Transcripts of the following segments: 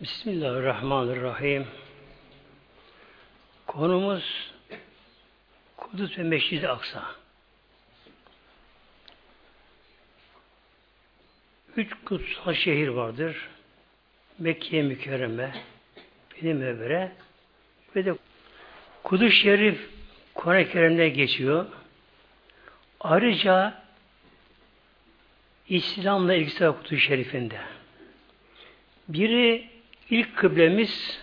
Bismillahirrahmanirrahim. Konumuz Kudüs ve Meşrid-i Aksa. Üç kutsal şehir vardır. Mekke mükerreme, Benim Mevbere ve de Kudüs Şerif Kur'an-ı Kerim'de geçiyor. Ayrıca İslam'la ilgisi Kudüs Şerif'inde. Biri ilk kıblemiz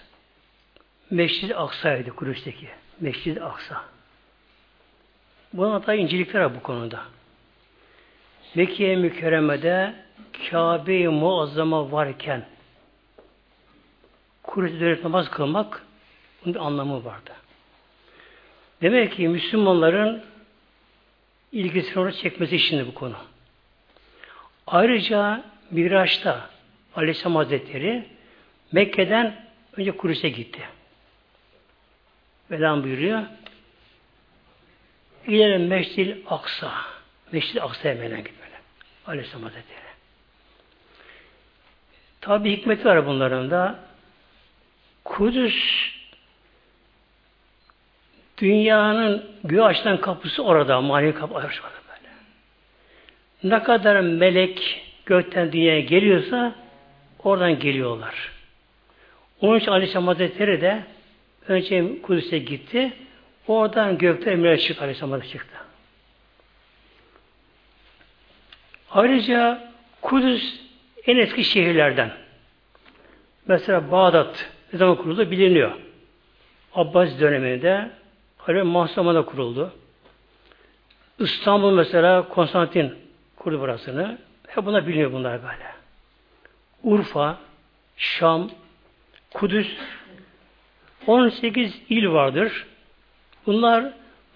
Meşrid-i Aksa'ydı Kudüs'teki. Meşrid-i Aksa. Bunun hatta incelikler var bu konuda. Mekke-i Mükerreme'de Kabe-i Muazzama varken Kudüs'te dönüp namaz kılmak bunun bir anlamı vardı. Demek ki Müslümanların ilgisini oraya çekmesi için bu konu. Ayrıca Miraç'ta Aleyhisselam Hazretleri Mekke'den önce Kudüs'e gitti. Velan buyuruyor. İleri Meşril Aksa. Meşril Aksa'ya meydan gitmeli. Aleyhisselam Hazretleri. Tabi hikmeti var bunların da. Kudüs dünyanın göğe açılan kapısı orada. Manevi kapı orada böyle. Ne kadar melek gökten dünyaya geliyorsa oradan geliyorlar. Onun için Aleyhisselam Hazretleri de önce Kudüs'e gitti. Oradan gökte emre çıktı Aleyhisselam çıktı. Ayrıca Kudüs en eski şehirlerden. Mesela Bağdat ne zaman kuruldu biliniyor. Abbas döneminde Halil Mahsama'da kuruldu. İstanbul mesela Konstantin kurdu burasını. Hep bunlar biliniyor bunlar böyle. Urfa, Şam, Kudüs 18 il vardır. Bunlar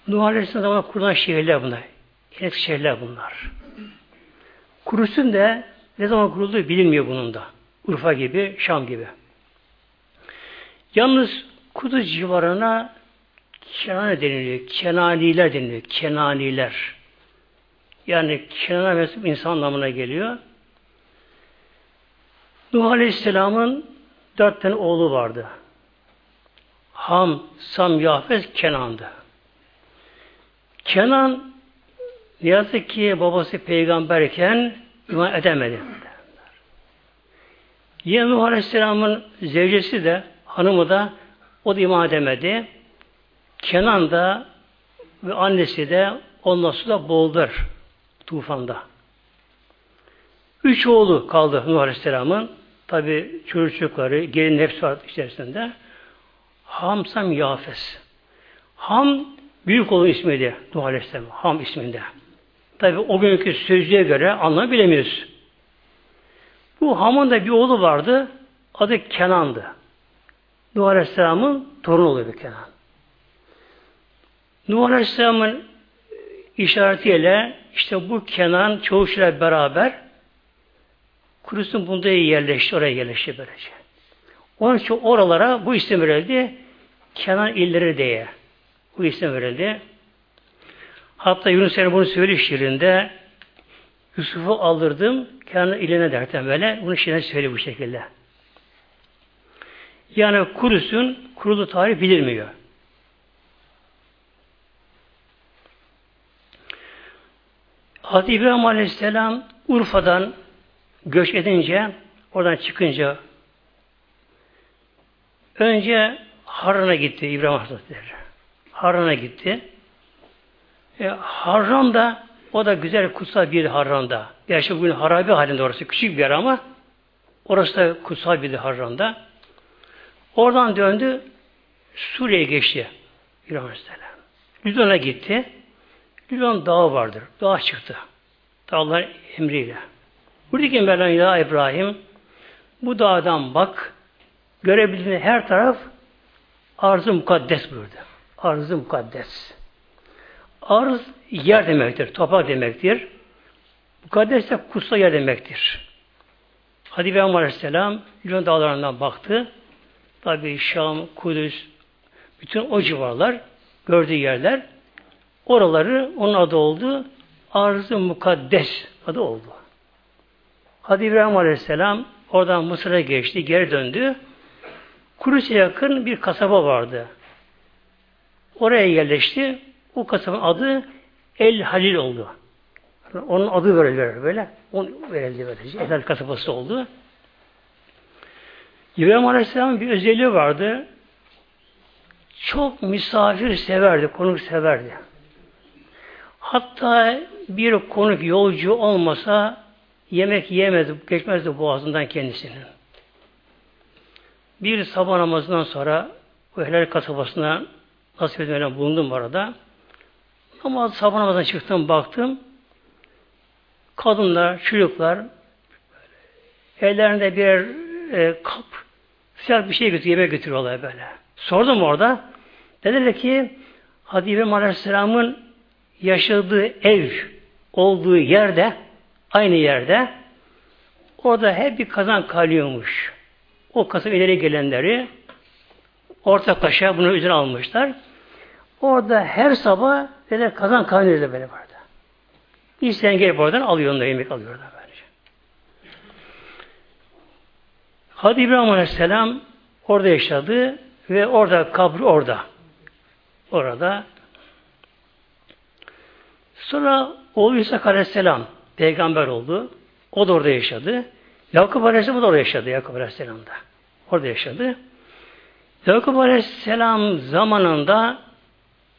Nuh Aleyhisselam zamanında kurulan şehirler bunlar. Eski şehirler bunlar. Kudüs'ün de ne zaman kurulduğu bilinmiyor bunun da. Urfa gibi, Şam gibi. Yalnız Kudüs civarına Kenan deniliyor. Kenaniler deniliyor. Kenaniler. Yani Kenan'a mensup insan anlamına geliyor. Nuh Aleyhisselam'ın dört tane oğlu vardı. Ham, Sam, Yafes, Kenan'dı. Kenan ne yazık ki babası peygamberken iman edemedi. Yine Nuh Aleyhisselam'ın zevcesi de, hanımı da o da iman edemedi. Kenan da ve annesi de ondan sonra boğuldular tufanda. Üç oğlu kaldı Nuh Aleyhisselam'ın. Tabi çocukları, gelin hepsi var içerisinde. Ham Sam Yafes. Ham büyük oğlu ismiydi Nuh Aleyhisselam. Ham isminde. Tabi o günkü sözlüğe göre anlamı. Bu Ham'ın da bir oğlu vardı. Adı Kenan'dı. Nuh Aleyhisselam'ın torunu oluyordu Kenan. Nuh Aleyhisselam'ın işaretiyle işte bu Kenan çoğuşuyla beraber Kudüs'ün bunda yerleşti, oraya yerleşti böylece. Onun için oralara bu isim verildi. Kenan illeri diye. Bu isim verildi. Hatta Yunus Emre bunu söylüyor şiirinde Yusuf'u aldırdım Kenan iline derken böyle. Bunu şiirine söylüyor bu şekilde. Yani Kudüs'ün kurulu tarihi bilinmiyor. Hazreti İbrahim Aleyhisselam Urfa'dan göç edince, oradan çıkınca önce Harran'a gitti İbrahim Hazretleri. Harran'a gitti. E, Harran da o da güzel kutsal bir Harran'da. Gerçi bugün harabe halinde orası küçük bir yer ama orası da kutsal bir Harran'da. Oradan döndü Suriye'ye geçti İbrahim Aleyhisselam. Lübnan'a gitti. Lübnan dağı vardır. Dağa çıktı. Dağlar emriyle. Buradaki Mevlam ya İbrahim bu dağdan bak görebildiğin her taraf arz-ı mukaddes buyurdu. Arz-ı mukaddes. Arz yer demektir, toprak demektir. Mukaddes de kutsal yer demektir. Hadi İbrahim Aleyhisselam Lübnan dağlarından baktı. Tabi Şam, Kudüs, bütün o civarlar, gördüğü yerler, oraları onun adı oldu. Arz-ı mukaddes adı oldu. Hadi İbrahim Aleyhisselam oradan Mısır'a geçti, geri döndü. Kuruş'a yakın bir kasaba vardı. Oraya yerleşti. O kasabanın adı El Halil oldu. Onun adı verildi böyle. Onun verildi böylece. El kasabası oldu. İbrahim Aleyhisselam'ın bir özelliği vardı. Çok misafir severdi, konuk severdi. Hatta bir konuk yolcu olmasa yemek yemezdi, geçmezdi boğazından kendisinin. Bir sabah namazından sonra helal kasabasına nasip edilmeden bulundum arada. Ama sabah namazından çıktım, baktım. Kadınlar, çocuklar ellerinde bir e, kap sıcak bir şey götürüyor, yemek götürüyorlar böyle. Sordum orada. Dediler ki Hadi İbrahim Aleyhisselam'ın yaşadığı ev olduğu yerde aynı yerde orada hep bir kazan kalıyormuş. O kasaba ileri gelenleri ortaklaşa bunu üzerine almışlar. Orada her sabah dediler kazan kaynıyor böyle vardı. İsteyen gelip oradan alıyor onları yemek alıyorlar böylece. Hadi İbrahim Aleyhisselam orada yaşadı ve orada kabri orada. Orada. Sonra oğlu İsa Aleyhisselam peygamber oldu. O da orada yaşadı. Yakup Aleyhisselam da orada yaşadı. Yakup Aleyhisselam da. Orada yaşadı. Yakup Aleyhisselam zamanında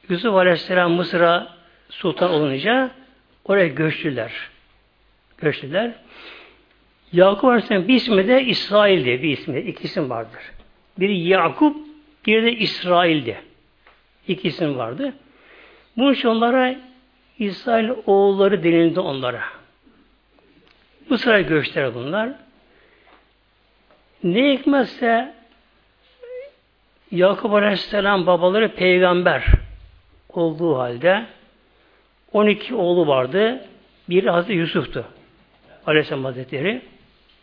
Yusuf Aleyhisselam Mısır'a sultan olunca oraya göçtüler. Göçtüler. Yakup Aleyhisselam bir ismi de İsrail diye bir ismi. İki isim vardır. Biri Yakup, biri de İsrail'di. İki isim vardı. Bunun için onlara İsrail oğulları denildi onlara. Bu sıra göçler bunlar. Ne hikmetse Yakup Aleyhisselam babaları peygamber olduğu halde 12 oğlu vardı. Biri Hazreti Yusuf'tu. Aleyhisselam Hazretleri.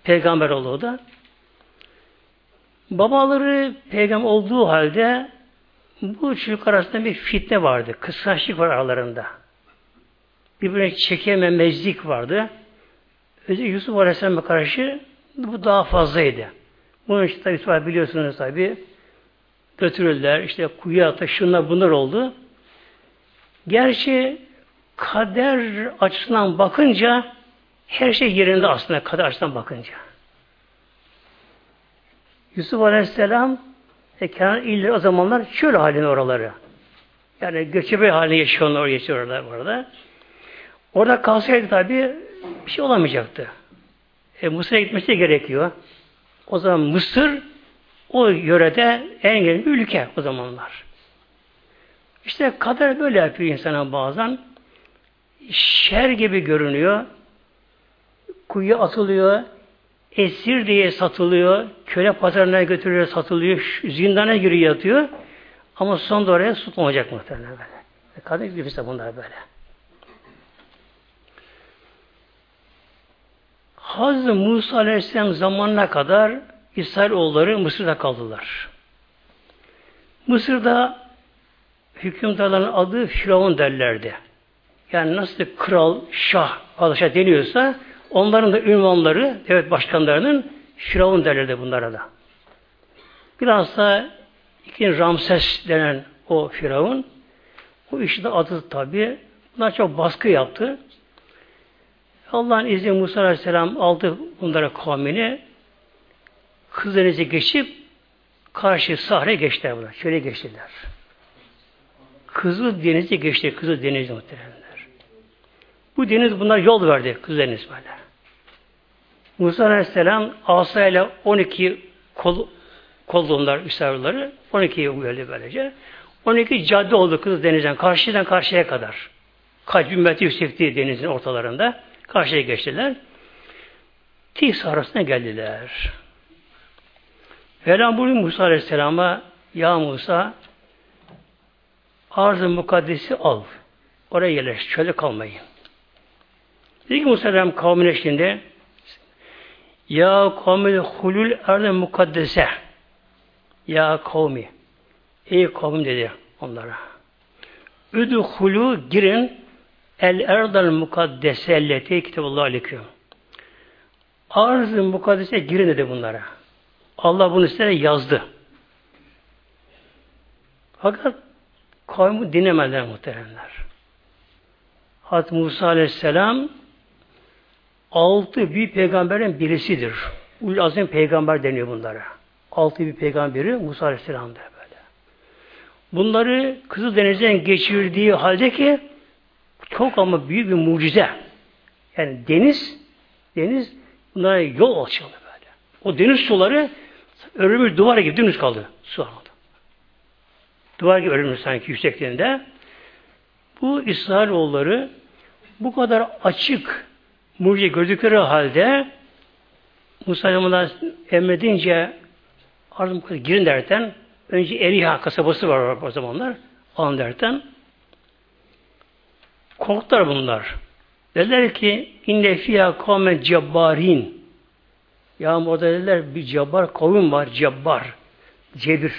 Peygamber olduğu da. Babaları peygamber olduğu halde bu çocuk arasında bir fitne vardı. Kıskançlık var aralarında. Birbirine çekememezlik vardı. Özellikle Yusuf Aleyhisselam'a karşı bu daha fazlaydı. Bunun için tabi biliyorsunuz tabi götürürler, işte kuyuya atı, şunlar bunlar oldu. Gerçi kader açısından bakınca her şey yerinde aslında kader açısından bakınca. Yusuf Aleyhisselam e, kenar illeri o zamanlar çöl halinde oraları. Yani göçebe haline yaşıyorlar, oraya yaşıyorlar orada. Orada kalsaydı tabi bir şey olamayacaktı. E, Mısır'a gitmesi gerekiyor. O zaman Mısır o yörede en gelin bir ülke o zamanlar. İşte kader böyle yapıyor insana bazen. Şer gibi görünüyor. Kuyuya atılıyor. Esir diye satılıyor. Köle pazarına götürüyor, satılıyor. Zindana giriyor, yatıyor. Ama son oraya tutmayacak muhtemelen böyle. Kader gibi bunlar böyle. Hazreti Musa Aleyhisselam zamanına kadar İsrailoğulları Mısır'da kaldılar. Mısır'da hükümdarların adı Firavun derlerdi. Yani nasıl kral, şah, padişah deniyorsa onların da ünvanları, devlet başkanlarının Firavun derlerdi bunlara da. Biraz da ikinci Ramses denen o Firavun o işte adı tabi. Bunlar çok baskı yaptı. Allah'ın izni Musa Aleyhisselam aldı bunlara kavmini. Kızlarınızı geçip karşı sahre geçtiler bunlar. Şöyle geçtiler. Kızıl denizi geçti. Kızıl denizi muhteremler. Bu deniz bunlar yol verdi. Kızıl deniz böyle. Musa Aleyhisselam asayla 12 kol, kolluğunlar, üsarları 12'ye uyardı böylece. 12 cadde oldu Kızıl Deniz'den karşıdan karşıya kadar. Kaç bin metre yüksekliği denizin ortalarında. Karşıya geçtiler. Tis arasına geldiler. Mevlam buyuruyor Musa Aleyhisselam'a Ya Musa arz-ı mukaddesi al. Oraya yerleş. Çölde kalmayın. Dedi ki Musa Aleyhisselam kavmine şimdi Ya kavmil hulul arz-ı mukaddese Ya kavmi Ey kavim dedi onlara. Üdhulu girin El erdal mukaddese elleti kitabullah aleyküm. Arz-ı mukaddese girin dedi bunlara. Allah bunu size yazdı. Fakat kavmi dinlemediler muhteremler. Hazreti Musa Aleyhisselam altı bir peygamberin birisidir. Ul azim peygamber deniyor bunlara. Altı bir peygamberi Musa Aleyhisselam'dır böyle. Bunları Kızıldeniz'den geçirdiği halde ki çok ama büyük bir mucize. Yani deniz deniz bunlara yol açıldı böyle. O deniz suları örülmüş duvar gibi dümdüz kaldı su aldı. Duvar gibi örülmüş sanki yüksekliğinde. Bu İsrailoğulları bu kadar açık mucize gördükleri halde Musa Aleyhisselam emredince ardından girin derken önce Eriha kasabası var o zamanlar alın derken korktular bunlar. Dediler ki inne fiyâ kâme cebbarin ya orada dediler bir cabbar kavim var cabbar cebir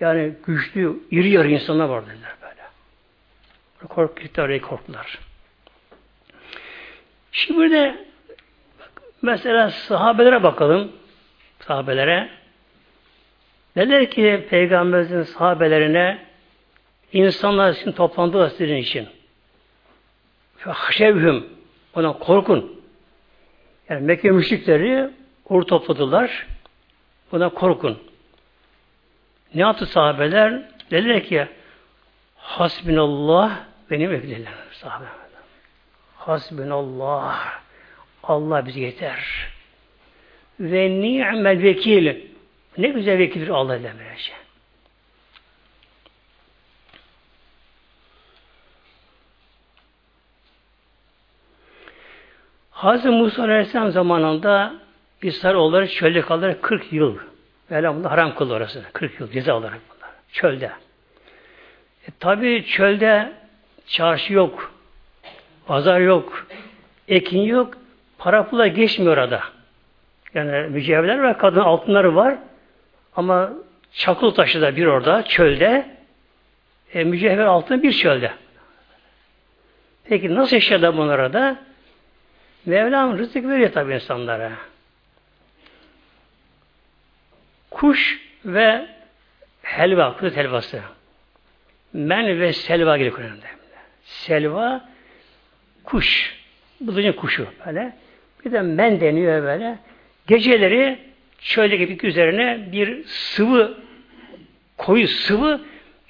yani güçlü iri yarı insanlar var dediler böyle. Korktular, korktular. Şimdi de mesela sahabelere bakalım. Sahabelere. Neler ki Peygamberimizin sahabelerine insanlar için toplandılar sizin için. Haşevhüm ona korkun. Yani Mekke müşrikleri or topladılar. Buna korkun. Ne yaptı sahabeler? Dediler ki Hasbinallah benim evliler sahabe. Hasbinallah. Allah bize yeter. Ve ni'mel vekil. Ne güzel vekildir Allah ile böylece. Hazreti Musa Aleyhisselam zamanında İsrailoğulları çölde kaldılar 40 yıl. Mevlam haram kıldı orası. 40 yıl ceza olarak bunlar. Çölde. E, Tabi çölde çarşı yok. Pazar yok. Ekin yok. Para pula geçmiyor orada. Yani mücevherler ve kadın altınları var. Ama çakıl taşı da bir orada çölde. E, mücevher altın bir çölde. Peki nasıl yaşadı bunlar da? Mevlam rızık veriyor tabi insanlara. Kuş ve helva, kız helvası. Men ve selva gibi Kur'an'da. Selva kuş. Bulucun kuşu böyle. Bir de men deniyor böyle. Geceleri şöyle gibi üzerine bir sıvı koyu sıvı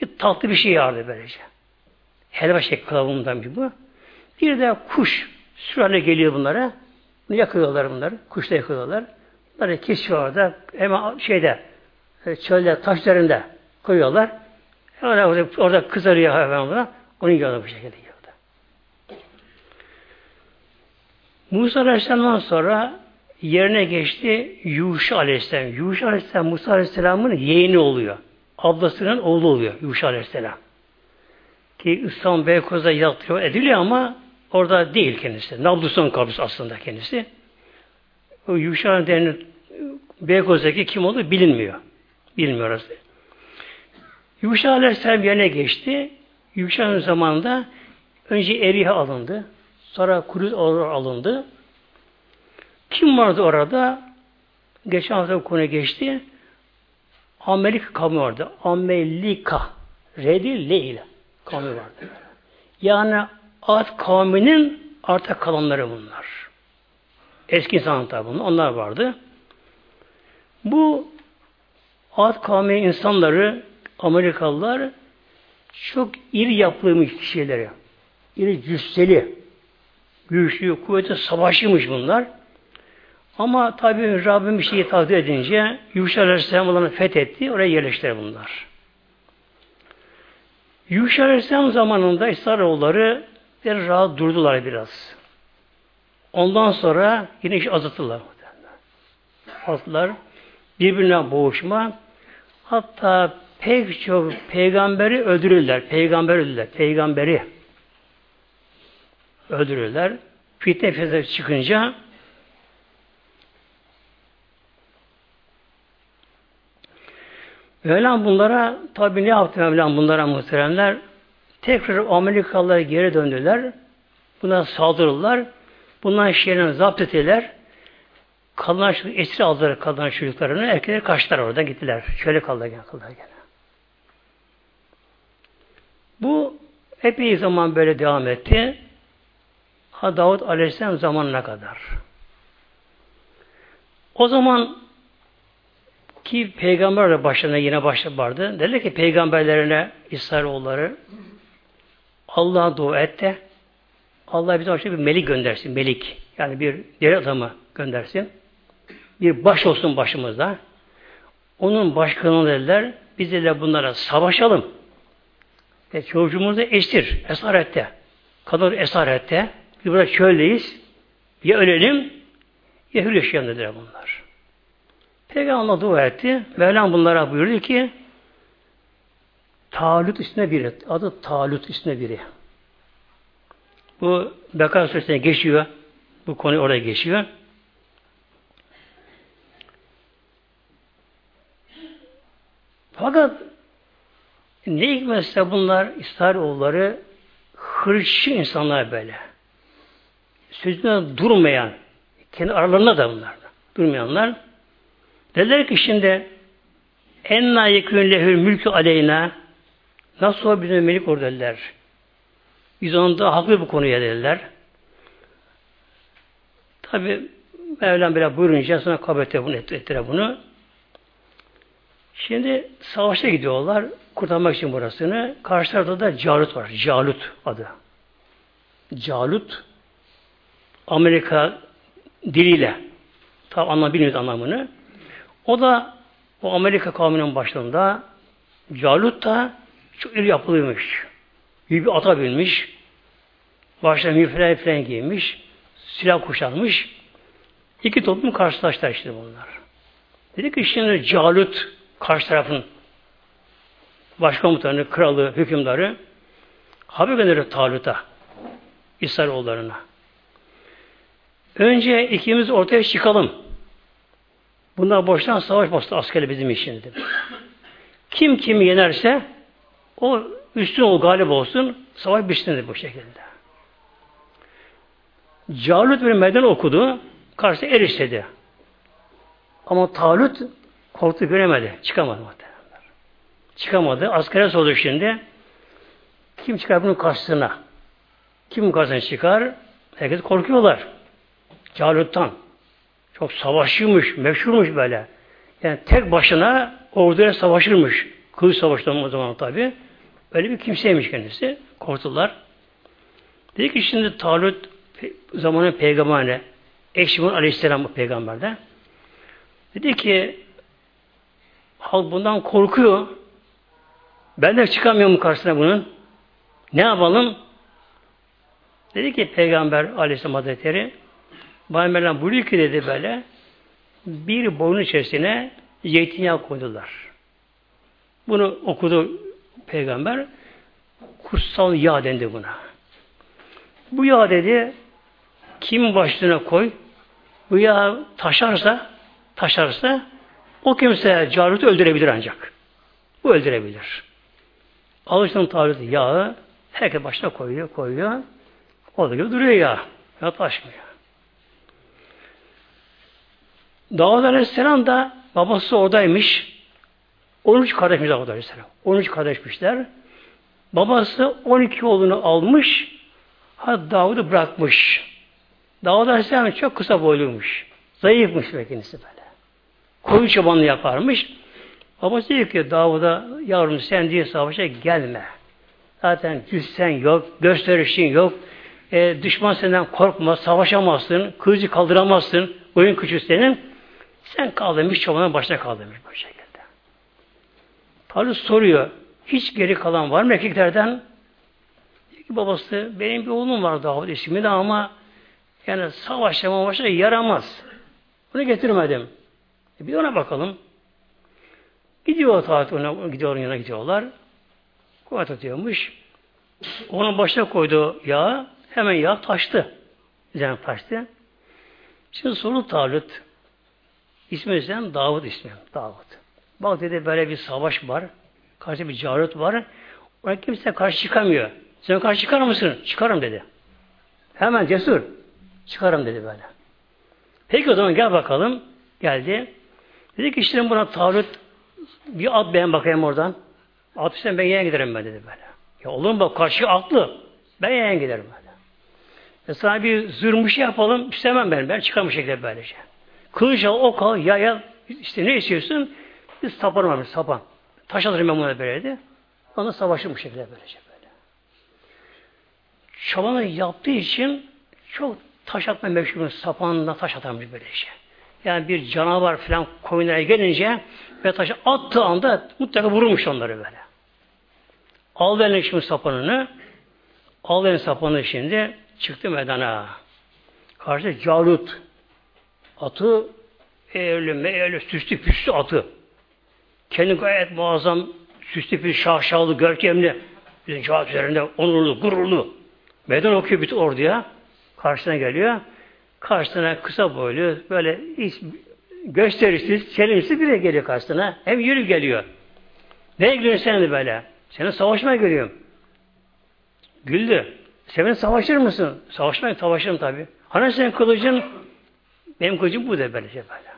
bir tatlı bir şey yağardı böylece. Helva şekli kılavundan bir bu. Bir de kuş süratle geliyor bunlara. Bunu yakıyorlar bunları. Kuşla yakıyorlar. Bunları kesiyor orada. Hemen şeyde e, çölde taşlarında koyuyorlar. Orada, orada kızarıyor hayvan Onu yiyorlar bu şekilde. Musa Aleyhisselam'dan sonra yerine geçti Yuşa Aleyhisselam. Yuşa Aleyhisselam Musa Aleyhisselam'ın yeğeni oluyor. Ablasının oğlu oluyor Yuşa Aleyhisselam. Ki İslam Beykoz'da yatıyor ediliyor ama orada değil kendisi. Nablus'un kabrisi aslında kendisi. O Yuşa denen Beykoz'daki kim olduğu bilinmiyor. Bilmiyor orası. Yuşa Aleyhisselam yerine geçti. Yuşa'nın zamanında önce Eriha alındı. Sonra Kuruz alındı. Kim vardı orada? Geçen hafta konu geçti. Amerika kavmi vardı. Amerika. Redi Leyla kavmi vardı. Yani Ad kavminin arta kalanları bunlar. Eski insan tabi bunlar. Onlar vardı. Bu Ad kavmi insanları Amerikalılar çok iri yapılmış kişileri. İri cüsseli güçlü, kuvvetli savaşçıymış bunlar. Ama tabi Rabbim bir şeyi takdir edince Yuşa Aleyhisselam olanı fethetti. Oraya yerleştiler bunlar. Yuşa Aleyhisselam zamanında İsrailoğulları bir rahat durdular biraz. Ondan sonra yine iş azalttılar. Azalttılar. Birbirine boğuşma. Hatta pek çok peygamberi öldürürler. Peygamber öldürürler. Peygamberi öldürürler. Fitne fesat çıkınca Mevlam bunlara tabi ne yaptı Mevlam bunlara muhteremler? Tekrar Amerikalılar geri döndüler. Buna saldırırlar. Bundan şehrini zapt ettiler. Kalan çocuk esir aldılar kalan çocuklarını. Erkekler kaçtılar orada gittiler. Şöyle kaldı gene kaldı gene. Bu epey zaman böyle devam etti. Ha Davut Aleyhisselam zamanına kadar. O zaman ki peygamber de başlarına yine başta vardı. Dediler ki peygamberlerine İsrailoğulları Allah'a dua et de Allah bize başka bir melik göndersin. Melik. Yani bir deli adamı göndersin. Bir baş olsun başımızda. Onun başkanı dediler. Biz de bunlara savaşalım. Ve çocuğumuzu esir. Esarette. Kadın esarette. Bir burada çöldeyiz. Ya ölelim ya hür yaşayalım dediler bunlar. Peygamber dua etti. Mevlam bunlara buyurdu ki Talut üstüne biri. Adı Talut üstüne biri. Bu Bekar Suresi'ne geçiyor. Bu konu oraya geçiyor. Fakat ne hikmetse bunlar İsrailoğulları hırçın insanlar böyle. Sözüne durmayan, kendi aralarında da bunlar. Durmayanlar. Dediler ki şimdi enna yekün lehül mülkü aleyna nasıl o bizim melik olur dediler. Biz onun da haklı bu konuya dediler. Tabi Mevlam böyle buyurunca sonra kabul etti bunu, ettiler bunu. Şimdi savaşa gidiyorlar kurtarmak için burasını. Karşılarda da Calut var. Calut adı. Calut Amerika diliyle tam anlam bilmiyoruz anlamını. O da o Amerika kavminin başında Calut da çok iri yapılıymış. Büyük bir ata binmiş. Başına müfren falan giymiş. Silah kuşanmış. İki toplum karşılaştılar işte bunlar. Dedi ki şimdi Calut karşı tarafın başkomutanı, kralı, hükümdarı haber gönderir Talut'a İsrailoğullarına. Önce ikimiz ortaya çıkalım. Bunlar boştan savaş bastı askeri bizim için. Kim kimi yenerse o üstün ol galip olsun savaş bitsin bu şekilde. Calut bir meydan okudu. Karşı er istedi. Ama Talut korktu göremedi. Çıkamadı muhtemelen. Çıkamadı. Askere sordu şimdi. Kim çıkar bunun karşısına? Kim karşısına çıkar? Herkes korkuyorlar. Calut'tan. Çok savaşçıymış, meşhurmuş böyle. Yani tek başına orduya savaşırmış. Kılıç savaştan o zaman tabi. Öyle bir kimseymiş kendisi. Korktular. Dedi ki şimdi Talut zamanın peygamberine Ekşimun Aleyhisselam bu peygamberde. Dedi ki halk bundan korkuyor. Ben de çıkamıyorum karşısına bunun. Ne yapalım? Dedi ki Peygamber Aleyhisselam Hazretleri Bana Mevlam buyuruyor ki dedi böyle bir boyun içerisine zeytinyağı koydular. Bunu okudu Peygamber. Kutsal yağ dendi buna. Bu yağ dedi kim başlığına koy bu yağ taşarsa taşarsa o kimse Calut'u öldürebilir ancak. Bu öldürebilir. Alıştığın tarzı yağı herkes başına koyuyor, koyuyor. O da duruyor ya. Ya taşmıyor. Davud Aleyhisselam da babası oradaymış. 13 kardeşmiş Davud Aleyhisselam. 13 kardeşmişler. Babası 12 oğlunu almış. Ha Davud'u bırakmış. Davud Aleyhisselam çok kısa boyluymuş. Zayıfmış ve kendisi böyle. Koyun çobanlığı yaparmış. Babası diyor ki Davud'a yavrum sen diye savaşa gelme. Zaten cüssen yok, gösterişin yok. E, düşman senden korkma, savaşamazsın, kılıcı kaldıramazsın, oyun küçük senin. Sen kaldırmış, çobanın başına kaldırmış bu şekilde. Talut soruyor, hiç geri kalan var mı erkeklerden? Diyor ki babası, benim bir oğlum var Davud ismi de ama yani savaşa mavaşa yaramaz. Bunu getirmedim. E bir ona bakalım. Gidiyor taat ona, gidiyor yanına gidiyorlar. Kuvvet atıyormuş. Onun başına koyduğu yağ hemen yağ taştı. Üzerine taştı. Şimdi soru Talut. İsmi Davut ismi. Davut. Bak dedi böyle bir savaş var. Karşı bir carut var. Ona kimse karşı çıkamıyor. Sen karşı çıkar mısın? Çıkarım dedi. Hemen cesur. Çıkarım dedi böyle. Peki o zaman gel bakalım. Geldi. Dedi ki işte buna Talut bir at beğen bakayım oradan. At işte ben yine giderim ben dedi böyle. Ya olur mu bak karşı aklı. Ben yayan giderim böyle. Mesela bir zırmış şey yapalım istemem ben. Ben çıkarım şekilde böylece. Kılıç al, ok al, yay al. İşte ne istiyorsun? Biz saparım abi sapan. Taş alırım ben buna böyleydi. Ona savaşırım bu şekilde böylece böyle. Çobanı yaptığı için çok taş atma meşhur sapanla taş atarmış böylece. Yani bir canavar falan koyunlara gelince ve taşı attığı anda mutlaka vurmuş onları böyle. Al eline şimdi sapanını al eline sapanını şimdi çıktı meydana. Karşı Calut atı eğerli meğerli süslü püslü atı. Kendi gayet muazzam süslü püslü şahşalı görkemli bizim Calut üzerinde onurlu gururlu meydan okuyor bütün orduya karşısına geliyor. Karşısına kısa boylu böyle hiç gösterişsiz, çelimsiz biri geliyor karşısına. Hem yürü geliyor. Neye gülüyorsun sen de böyle? Seni savaşmaya geliyorum. Güldü. Sen savaşır mısın? Savaşmaya savaşırım tabi. Hani senin kılıcın? Benim kılıcım bu da böylece böyle.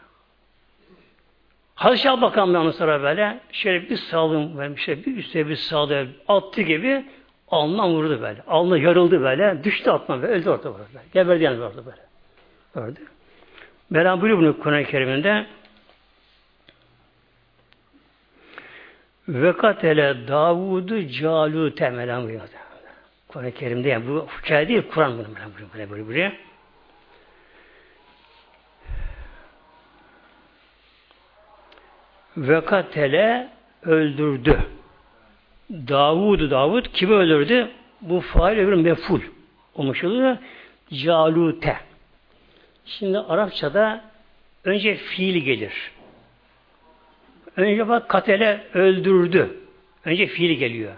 Şey bakalım da sonra böyle. Şöyle bir sağlığım vermiş. Şöyle bir üstüne bir sağlığı attı gibi alnına vurdu böyle. Alnına yarıldı böyle. Düştü atma böyle. Öldü orada böyle. Geberdi yani orada böyle. Öldü. Mevlam buyuruyor bunu Kur'an-ı Kerim'inde. Ve katele Davudu Calute Mevlam buyuruyor. Kur'an-ı Kerim'de yani bu hikaye değil Kur'an bunu Mevlam buyuruyor. Böyle buraya. Ve katele öldürdü. Davud Davud kimi öldürdü? Bu fail öbür meful olmuş oluyor. Calute. Şimdi Arapçada önce fiil gelir. Önce bak katele öldürdü. Önce fiil geliyor.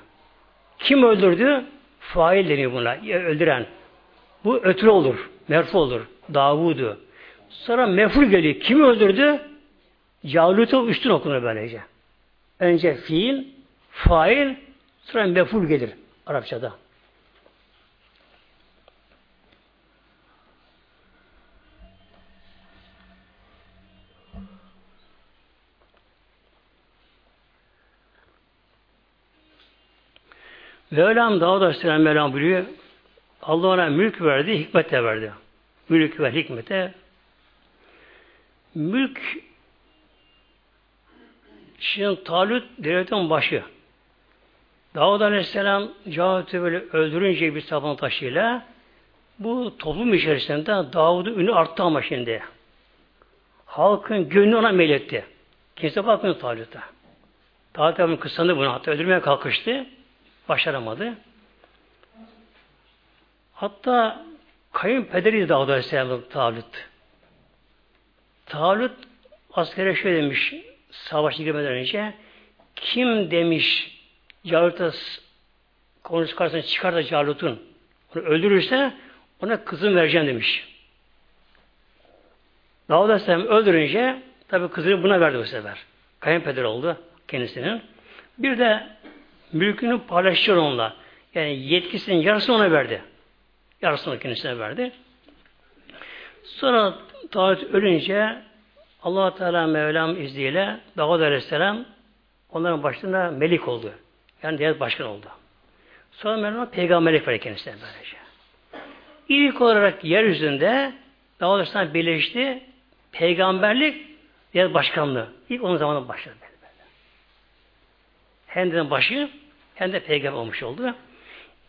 Kim öldürdü? Fail deniyor buna. Öldüren. Bu ötürü olur. Merfu olur. Davud'u. Sonra meful geliyor. Kim öldürdü? Calut'a üstün okunur böylece. Önce fiil, fail, sonra meful gelir Arapçada. Mevlam Davud Aleyhisselam Mevlam buyuruyor. Allah ona mülk verdi, hikmet de verdi. Mülk ve hikmete. Mülk şimdi Talut devletin başı. Davud Aleyhisselam Cahit'i böyle öldürünce bir sapan taşıyla bu toplum içerisinde Davud'un ünü arttı ama şimdi. Halkın gönlü ona meyletti. Kimse bakmıyor Talut'a. Talut Aleyhisselam kısandı bunu. Hatta öldürmeye kalkıştı. Başaramadı. Hatta kayınpederi Davud Aleyhisselam Talut. Talut askere şöyle demiş savaşa girmeden önce kim demiş Calut'a konuş karşısına çıkar da Calut'un onu öldürürse ona kızım vereceğim demiş. Davud Aleyhisselam öldürünce tabi kızını buna verdi bu sefer. Kayınpeder oldu kendisinin. Bir de mülkünü paylaşıyor onunla. Yani yetkisinin yarısını ona verdi. Yarısını kendisine verdi. Sonra Talut ölünce allah Teala Mevlam izniyle Davud Aleyhisselam onların başında melik oldu. Yani devlet başkan oldu. Sonra Mevlam peygamberlik verdi kendisine böylece. İlk olarak yeryüzünde Davud Aleyhisselam birleşti. Peygamberlik devlet başkanlığı. İlk onun zamanında başladı. Hem de başı hem de peygamber olmuş oldu.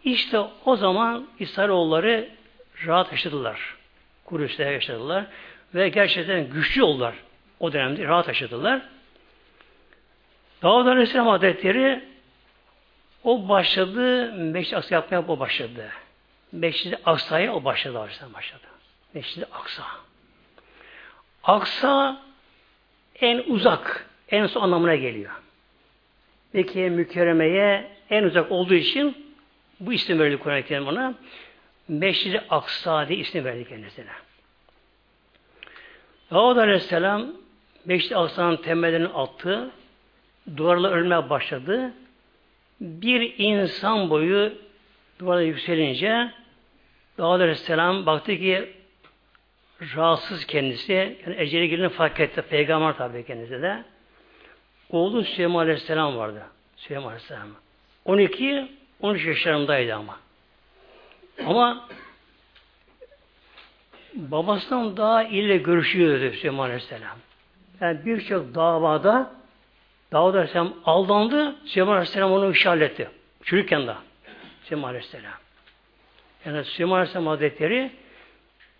İşte o zaman İsrailoğulları rahat yaşadılar. Kudüs'te yaşadılar. Ve gerçekten güçlü oldular. O dönemde rahat yaşadılar. Davud Aleyhisselam Hazretleri o başladı, Meşrid Aksa yapmaya o başladı. Meşrid Aksa'ya o başladı Aleyhisselam başladı. Meşrid Aksa. Aksa en uzak, en son anlamına geliyor. Mekke mükerremeye en uzak olduğu için bu isim verildi Kur'an-ı Kerim ona. Meşri Aksa diye isim verdi kendisine. Davud Aleyhisselam Meşri Aksa'nın temellerini attı. Duvarla ölmeye başladı. Bir insan boyu duvarda yükselince Davud Aleyhisselam baktı ki rahatsız kendisi. Yani eceli gelini fark etti. Peygamber tabi kendisi de. Oğlu Süleyman Aleyhisselam vardı. Süleyman Aleyhisselam. 12 13 yaşlarındaydı ama. Ama babasından daha ile görüşüyordu Süleyman Aleyhisselam. Yani birçok davada Davud Aleyhisselam aldandı. Süleyman Aleyhisselam onu işaret etti. Çürükken de. Süleyman Aleyhisselam. Yani Süleyman Aleyhisselam Hazretleri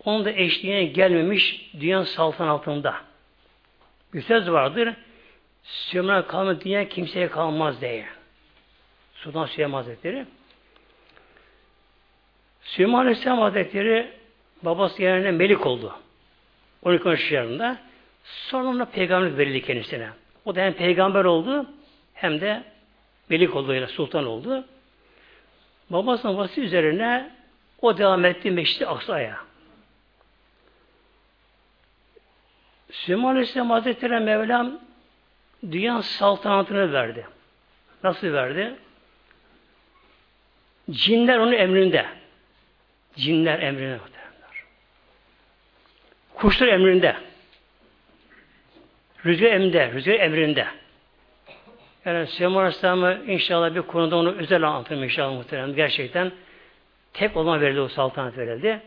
onun da eşliğine gelmemiş dünyanın saltanatında. Bir söz vardır. Süleyman'a kalmadı dünya kimseye kalmaz diye. Sultan Süleyman Hazretleri. Süleyman Aleyhisselam Hazretleri babası yerine melik oldu. 12 yaşlarında. Sonra peygamberlik verildi kendisine. O da hem peygamber oldu hem de melik oldu yani sultan oldu. Babasının vasi üzerine o devam etti Meşri Aksa'ya. Süleyman Aleyhisselam Hazretleri Mevlam dünya saltanatını verdi. Nasıl verdi? Cinler onun emrinde. Cinler emrinde. Kuşlar emrinde. Rüzgar emrinde. Rüzgar emrinde. Yani Süleyman Aleyhisselam'ı inşallah bir konuda onu özel anlatırım inşallah muhtemelen. Gerçekten tek olan verildi o saltanat verildi.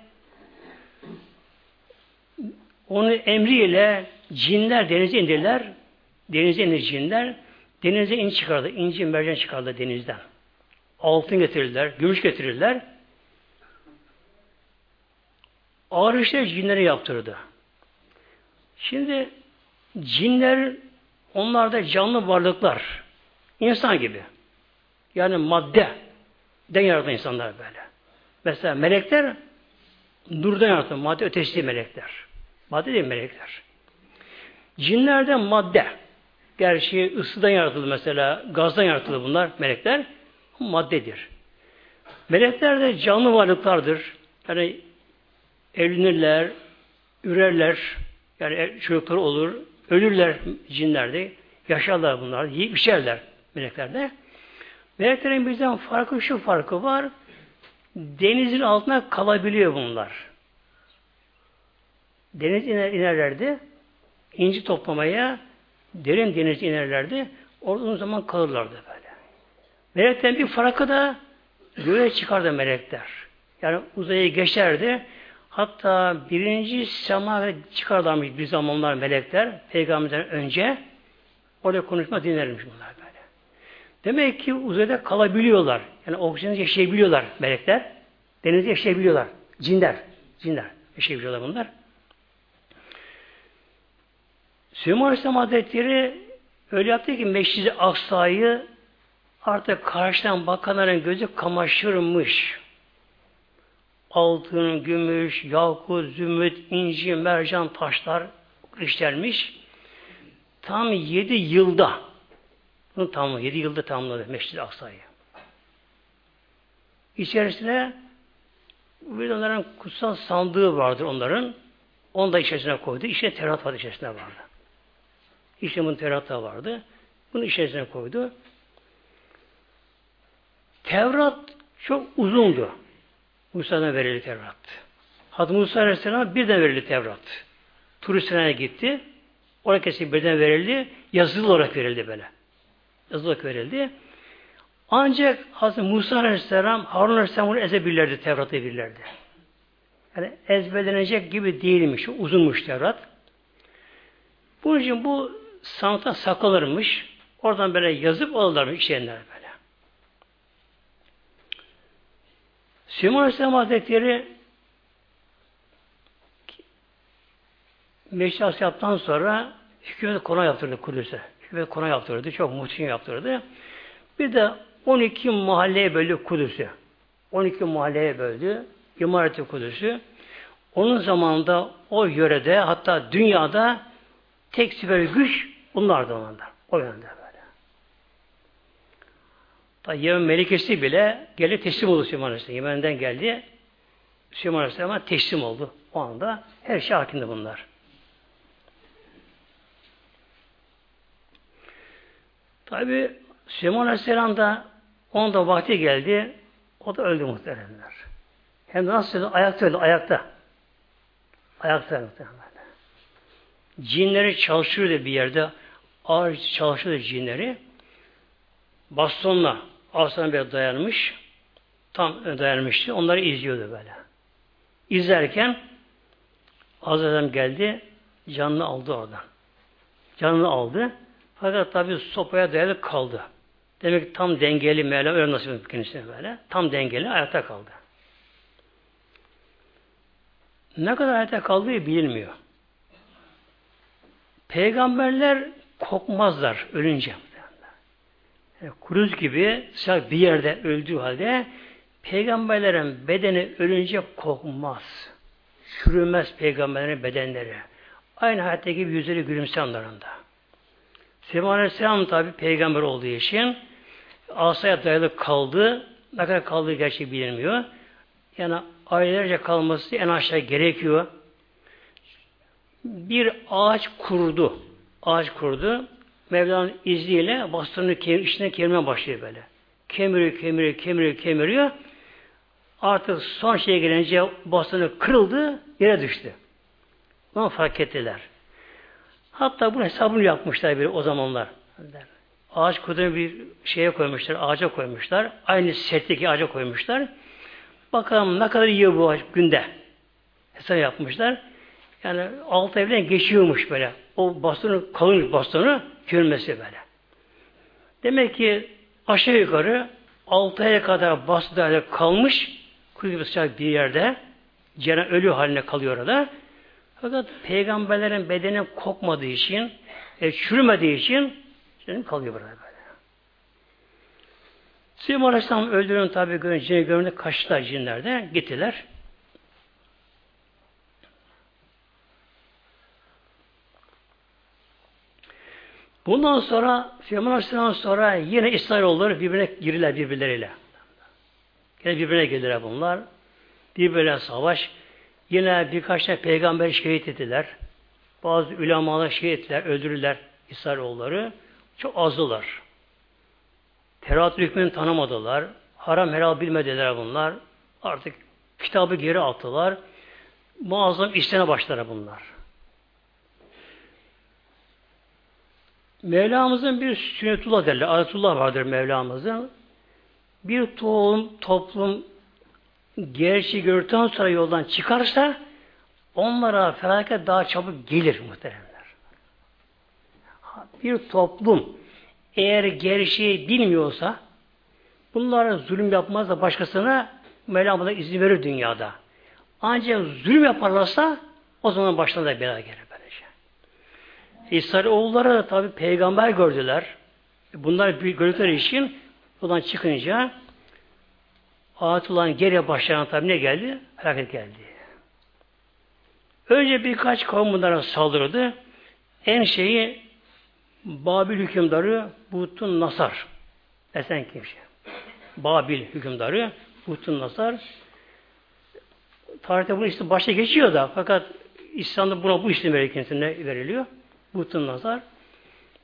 Onun emriyle cinler denize indirler. Denize indir cinler. Denize in çıkardı. İnci mercan çıkardı denizden. Altın getirirler. Gümüş getirirler. Ağır işler cinleri yaptırdı. Şimdi cinler onlar da canlı varlıklar. insan gibi. Yani madde den yaratan insanlar böyle. Mesela melekler nurdan yaratan madde ötesi melekler. Madde değil melekler. Cinlerden madde. Gerçi ısıdan yaratıldı mesela, gazdan yaratıldı bunlar melekler. Maddedir. Melekler de canlı varlıklardır. Yani evlenirler, ürerler, yani çocukları olur, ölürler cinlerde, yaşarlar bunlar, yiyip içerler meleklerde. Meleklerin bizden farkı şu farkı var, denizin altına kalabiliyor bunlar. Deniz iner, inerlerdi, inci toplamaya derin deniz inerlerdi, orada uzun zaman kalırlardı böyle. Meleklerin bir farkı da göğe çıkardı melekler. Yani uzaya geçerdi, Hatta birinci sema çıkarlarmış bir zamanlar melekler, peygamberden önce orada konuşma dinlermiş bunlar böyle. Demek ki uzayda kalabiliyorlar. Yani oksijende yaşayabiliyorlar melekler. Denizde yaşayabiliyorlar. Cinler. Cinler. Yaşayabiliyorlar bunlar. Süleyman Aleyhisselam Hazretleri öyle yaptı ki Meşrid-i Aksa'yı artık karşıdan bakanların gözü kamaşırmış altın, gümüş, yakut, zümrüt, inci, mercan taşlar işlenmiş. Tam yedi yılda bunu tamamladı. Yedi yılda tamamladı Meşrid-i Aksa'yı. İçerisine onların kutsal sandığı vardır onların. Onu da içerisine koydu. İşte Tevrat vardı içerisinde vardı. İşte bunun Tevrat da vardı. Bunu içerisine koydu. Tevrat çok uzundu. Musa'dan verildi Tevrat. Hazreti Musa Aleyhisselam birden verildi Tevrat. Turistlerine gitti. Oraya kesin birden verildi. Yazılı olarak verildi böyle. Yazılı olarak verildi. Ancak Hazreti Musa Aleyhisselam Harun Aleyhisselam bunu ezebilirlerdi, Tevrat'ı bilirlerdi. Yani ezberlenecek gibi değilmiş, uzunmuş Tevrat. Bunun için bu sanata saklanırmış. Oradan böyle yazıp alırlarmış işleyenler böyle. Süleyman Aleyhisselam Hazretleri Meşri yaptıktan sonra hükümet kona yaptırdı Kudüs'e. Hükümet kona yaptırdı. Çok muhteşem yaptırdı. Bir de 12 mahalleye böldü Kudüs'ü. 12 mahalleye böldü. İmareti Kudüs'ü. Onun zamanında o yörede hatta dünyada tek süper güç bunlardı onlarda. O yönde. Ta Yemen Melikesi bile geldi teslim oldu Süleyman Aleyhisselam. Yemen'den geldi. Süleyman Aleyhisselam'a teslim oldu. O anda her şey hakimdi bunlar. Tabi Süleyman Aleyhisselam da onun da vakti geldi. O da öldü muhteremler. Hem de nasıl Ayakta öldü. Ayakta. Ayakta muhteremler. Cinleri çalışıyordu bir yerde. Ağır çalışıyordu cinleri. Bastonla Aslan bir dayanmış. tam dayanmıştı. Onları izliyordu böyle. İzlerken Hazreti geldi, canını aldı oradan. Canını aldı. Fakat tabi sopaya dayalı kaldı. Demek ki tam dengeli Mevla öyle nasip etmiş kendisine böyle. Tam dengeli ayakta kaldı. Ne kadar ayakta kaldığı bilinmiyor. Peygamberler kokmazlar ölünce. Yani kuruz gibi sıcak bir yerde öldüğü halde peygamberlerin bedeni ölünce kokmaz. Çürümez peygamberlerin bedenleri. Aynı hayattaki gibi yüzleri gülümse anlarında. Süleyman Aleyhisselam tabi peygamber olduğu için asaya dayalı kaldı. Ne kadar kaldığı gerçi bilinmiyor. Yani ailelerce kalması en aşağı gerekiyor. Bir ağaç kurdu. Ağaç kurdu. Mevla'nın izniyle bastığını içine kemirmeye başlıyor böyle. Kemiriyor, kemiriyor, kemiriyor, kemiriyor. Artık son şeye gelince bastığını kırıldı, yere düştü. Bunu fark ettiler. Hatta bu hesabını yapmışlar bir o zamanlar. Ağaç kudunu bir şeye koymuşlar, ağaca koymuşlar. Aynı setteki ağaca koymuşlar. Bakalım ne kadar yiyor bu ağaç günde. Hesap yapmışlar. Yani alt evden geçiyormuş böyle. O bastonu, kalın bastonu görmesi böyle. Demek ki aşağı yukarı altı aya kadar bastıda kalmış kuyruğu sıcak bir yerde cennet ölü haline kalıyor orada. Fakat peygamberlerin bedeni kokmadığı için, e, çürümediği için canım kalıyor burada böyle. Süleyman Aleyhisselam öldürün tabi görünce görünce kaçtılar cinlerde gittiler. Bundan sonra Süleyman Aleyhisselam sonra yine İsrailoğulları birbirine girirler birbirleriyle. Yine birbirine gelirler bunlar. Birbirine savaş. Yine birkaç tane peygamber şehit ettiler. Bazı ulemalar şehit ettiler, öldürürler İsrailoğulları. Çok azdılar. Terat hükmünü tanımadılar. Haram helal bilmediler bunlar. Artık kitabı geri attılar. Muazzam işlerine başlar bunlar. Mevlamızın bir sünnetullah derler. Adetullah vardır Mevlamızın. Bir toplum, toplum gerçi gördükten sonra yoldan çıkarsa onlara felaket daha çabuk gelir muhteremler. Bir toplum eğer gerçeği bilmiyorsa bunlara zulüm yapmaz da başkasına Mevlam izin verir dünyada. Ancak zulüm yaparlarsa o zaman da bela gelir. İsrailoğulları da tabi peygamber gördüler. Bunlar gördükleri için buradan çıkınca Ayetullah geriye başlayan tabi ne geldi? Felaket geldi. Önce birkaç kavim bunlara saldırdı. En şeyi Babil hükümdarı Butun Nasar. Esen kimse. Babil hükümdarı Butun Nasar. Tarihte bu işte başta geçiyor da fakat İslam'da buna bu isim kendisine veriliyor. Butun Nasar.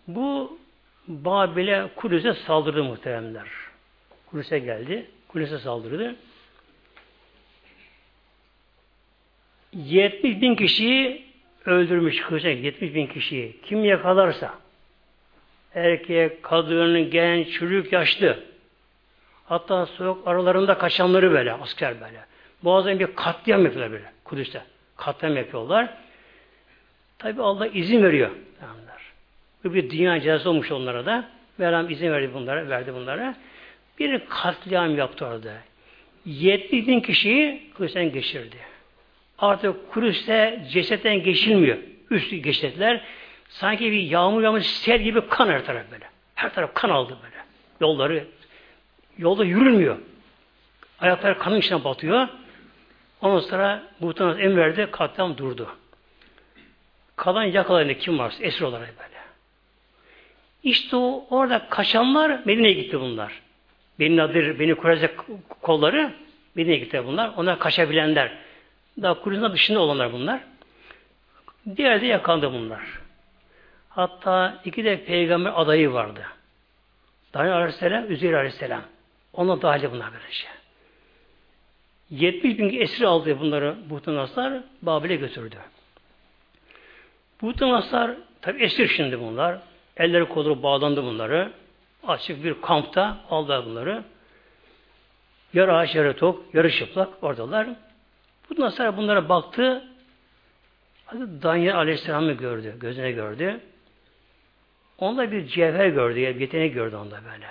Bu Babil'e Kudüs'e saldırdı muhteremler. Kudüs'e geldi. Kudüs'e saldırdı. 70 bin kişiyi öldürmüş Kudüs'e 70 bin kişiyi. Kim yakalarsa erkek, kadın, genç, çocuk, yaşlı hatta sokak aralarında kaçanları böyle asker böyle. Bazen bir katliam yapıyorlar böyle Kudüs'te. Katliam yapıyorlar. Tabi Allah izin veriyor. Bu bir dünya cezası olmuş onlara da. Mevlam izin verdi bunlara, verdi bunlara. Bir katliam yaptı orada. 70 bin kişiyi Kudüs'ten geçirdi. Artık Kudüs'te cesetten geçilmiyor. Üstü geçirdiler. Sanki bir yağmur yağmış sel gibi kan her taraf böyle. Her taraf kan aldı böyle. Yolları yolda yürülmüyor. Ayakları kanın içine batıyor. Ondan sonra muhtemelen emir verdi, katliam durdu. Kalan yakalarında kim varsa esir olarak böyle. İşte o orada kaçanlar Medine'ye gitti bunlar. Beni Nadir, Beni Kureyze kolları Medine'ye gitti bunlar. Onlar kaçabilenler. Daha Kureyze'nin dışında olanlar bunlar. Diğer de yakandı bunlar. Hatta iki de peygamber adayı vardı. Daniel Aleyhisselam, Üzeyir Aleyhisselam. Ona dahil bunlar böylece. 70 bin esir aldı bunları Buhtanaslar Babil'e götürdü. Buhtanaslar tabi esir şimdi bunlar. Elleri kolları bağlandı bunları. Açık bir kampta aldılar bunları. Yarı ağaç, yarı tok, yarı çıplak oradalar. Bundan sonra bunlara baktı. Hazreti Danyal Aleyhisselam'ı gördü. Gözüne gördü. Onda bir cevher gördü. Bir yetenek gördü onda böyle.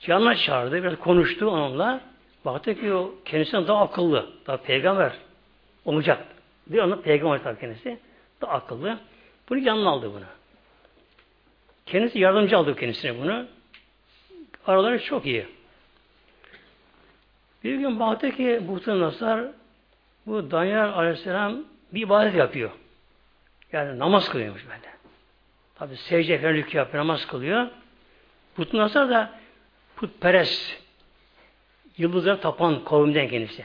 Canına çağırdı. Biraz konuştu onunla. Baktı ki o kendisinden daha akıllı. Daha peygamber olacak. Diyor ona peygamber tabi kendisi. Daha akıllı. Bunu yanına aldı bunu. Kendisi yardımcı aldı kendisine bunu. Araları çok iyi. Bir gün baktı ki Nasar bu Danyal Aleyhisselam bir ibadet yapıyor. Yani namaz kılıyormuş böyle. Tabi secde falan yapıyor, namaz kılıyor. Buhtan Nasar da putperest yıldızlara tapan kavimden kendisi.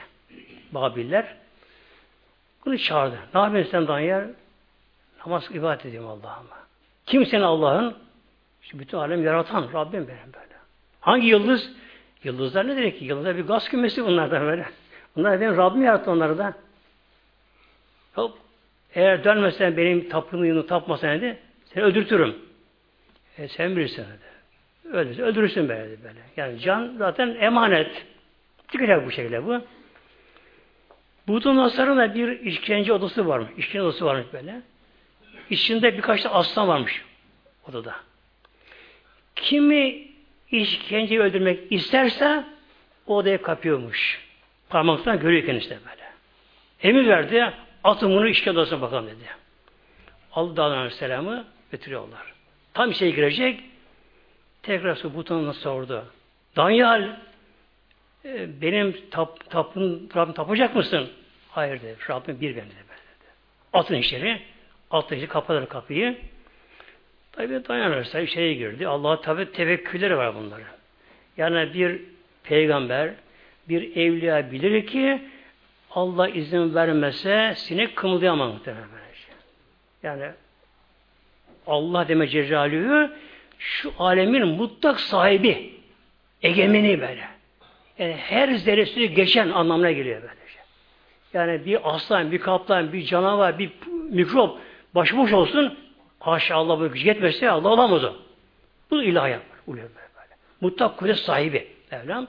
Babiller. Bunu çağırdı. Ne yapıyorsun sen Danyal? Namaz ibadet ediyorum Allah'ıma. Kim senin Allah'ın? İşte bütün alem yaratan Rabbim benim böyle. Hangi yıldız? Yıldızlar ne demek ki? Yıldızlar bir gaz kümesi bunlar da böyle. Bunlar benim Rabbim yarattı onları da. Hop. Eğer dönmesen benim tapınığını tapmasan dedi, seni öldürtürüm. E, sen bilirsin dedi. Öldürürsün, öldürürsün böyle, böyle. Yani can zaten emanet. Çıkacak bu şekilde bu. Budun Nasar'ın da bir işkence odası varmış. İşkence odası varmış böyle. İçinde birkaç da aslan varmış odada. Kimi işkenceyi öldürmek isterse o odaya kapıyormuş. Parmaktan görüyor kendisi böyle. Emir verdi. Atın bunu işkence odasına bakalım dedi. Allah Dağdan Aleyhisselam'ı götürüyorlar. Tam içeri girecek. Tekrar su butonuna sordu. Danyal e, benim tap, tapın, Rabbim tapacak mısın? Hayır dedi. Rabbim bir benim dedi. Atın içeri. Atın içeri kapadılar kapıyı. Tabi dayanırsa içeri girdi. Allah'a tabi tevekkülleri var bunların. Yani bir peygamber, bir evliya bilir ki Allah izin vermese sinek kımıldayamaz muhtemelen Yani Allah deme Cecalü'yü şu alemin mutlak sahibi, egemeni böyle. Yani her zerresi geçen anlamına geliyor böyle. Yani bir aslan, bir kaplan, bir canavar, bir mikrop başıboş olsun Haşa Allah bu gücü yetmezse Allah olamaz o. Bu ilahi. Uluyor böyle. böyle. Mutlak kudret sahibi Mevlam.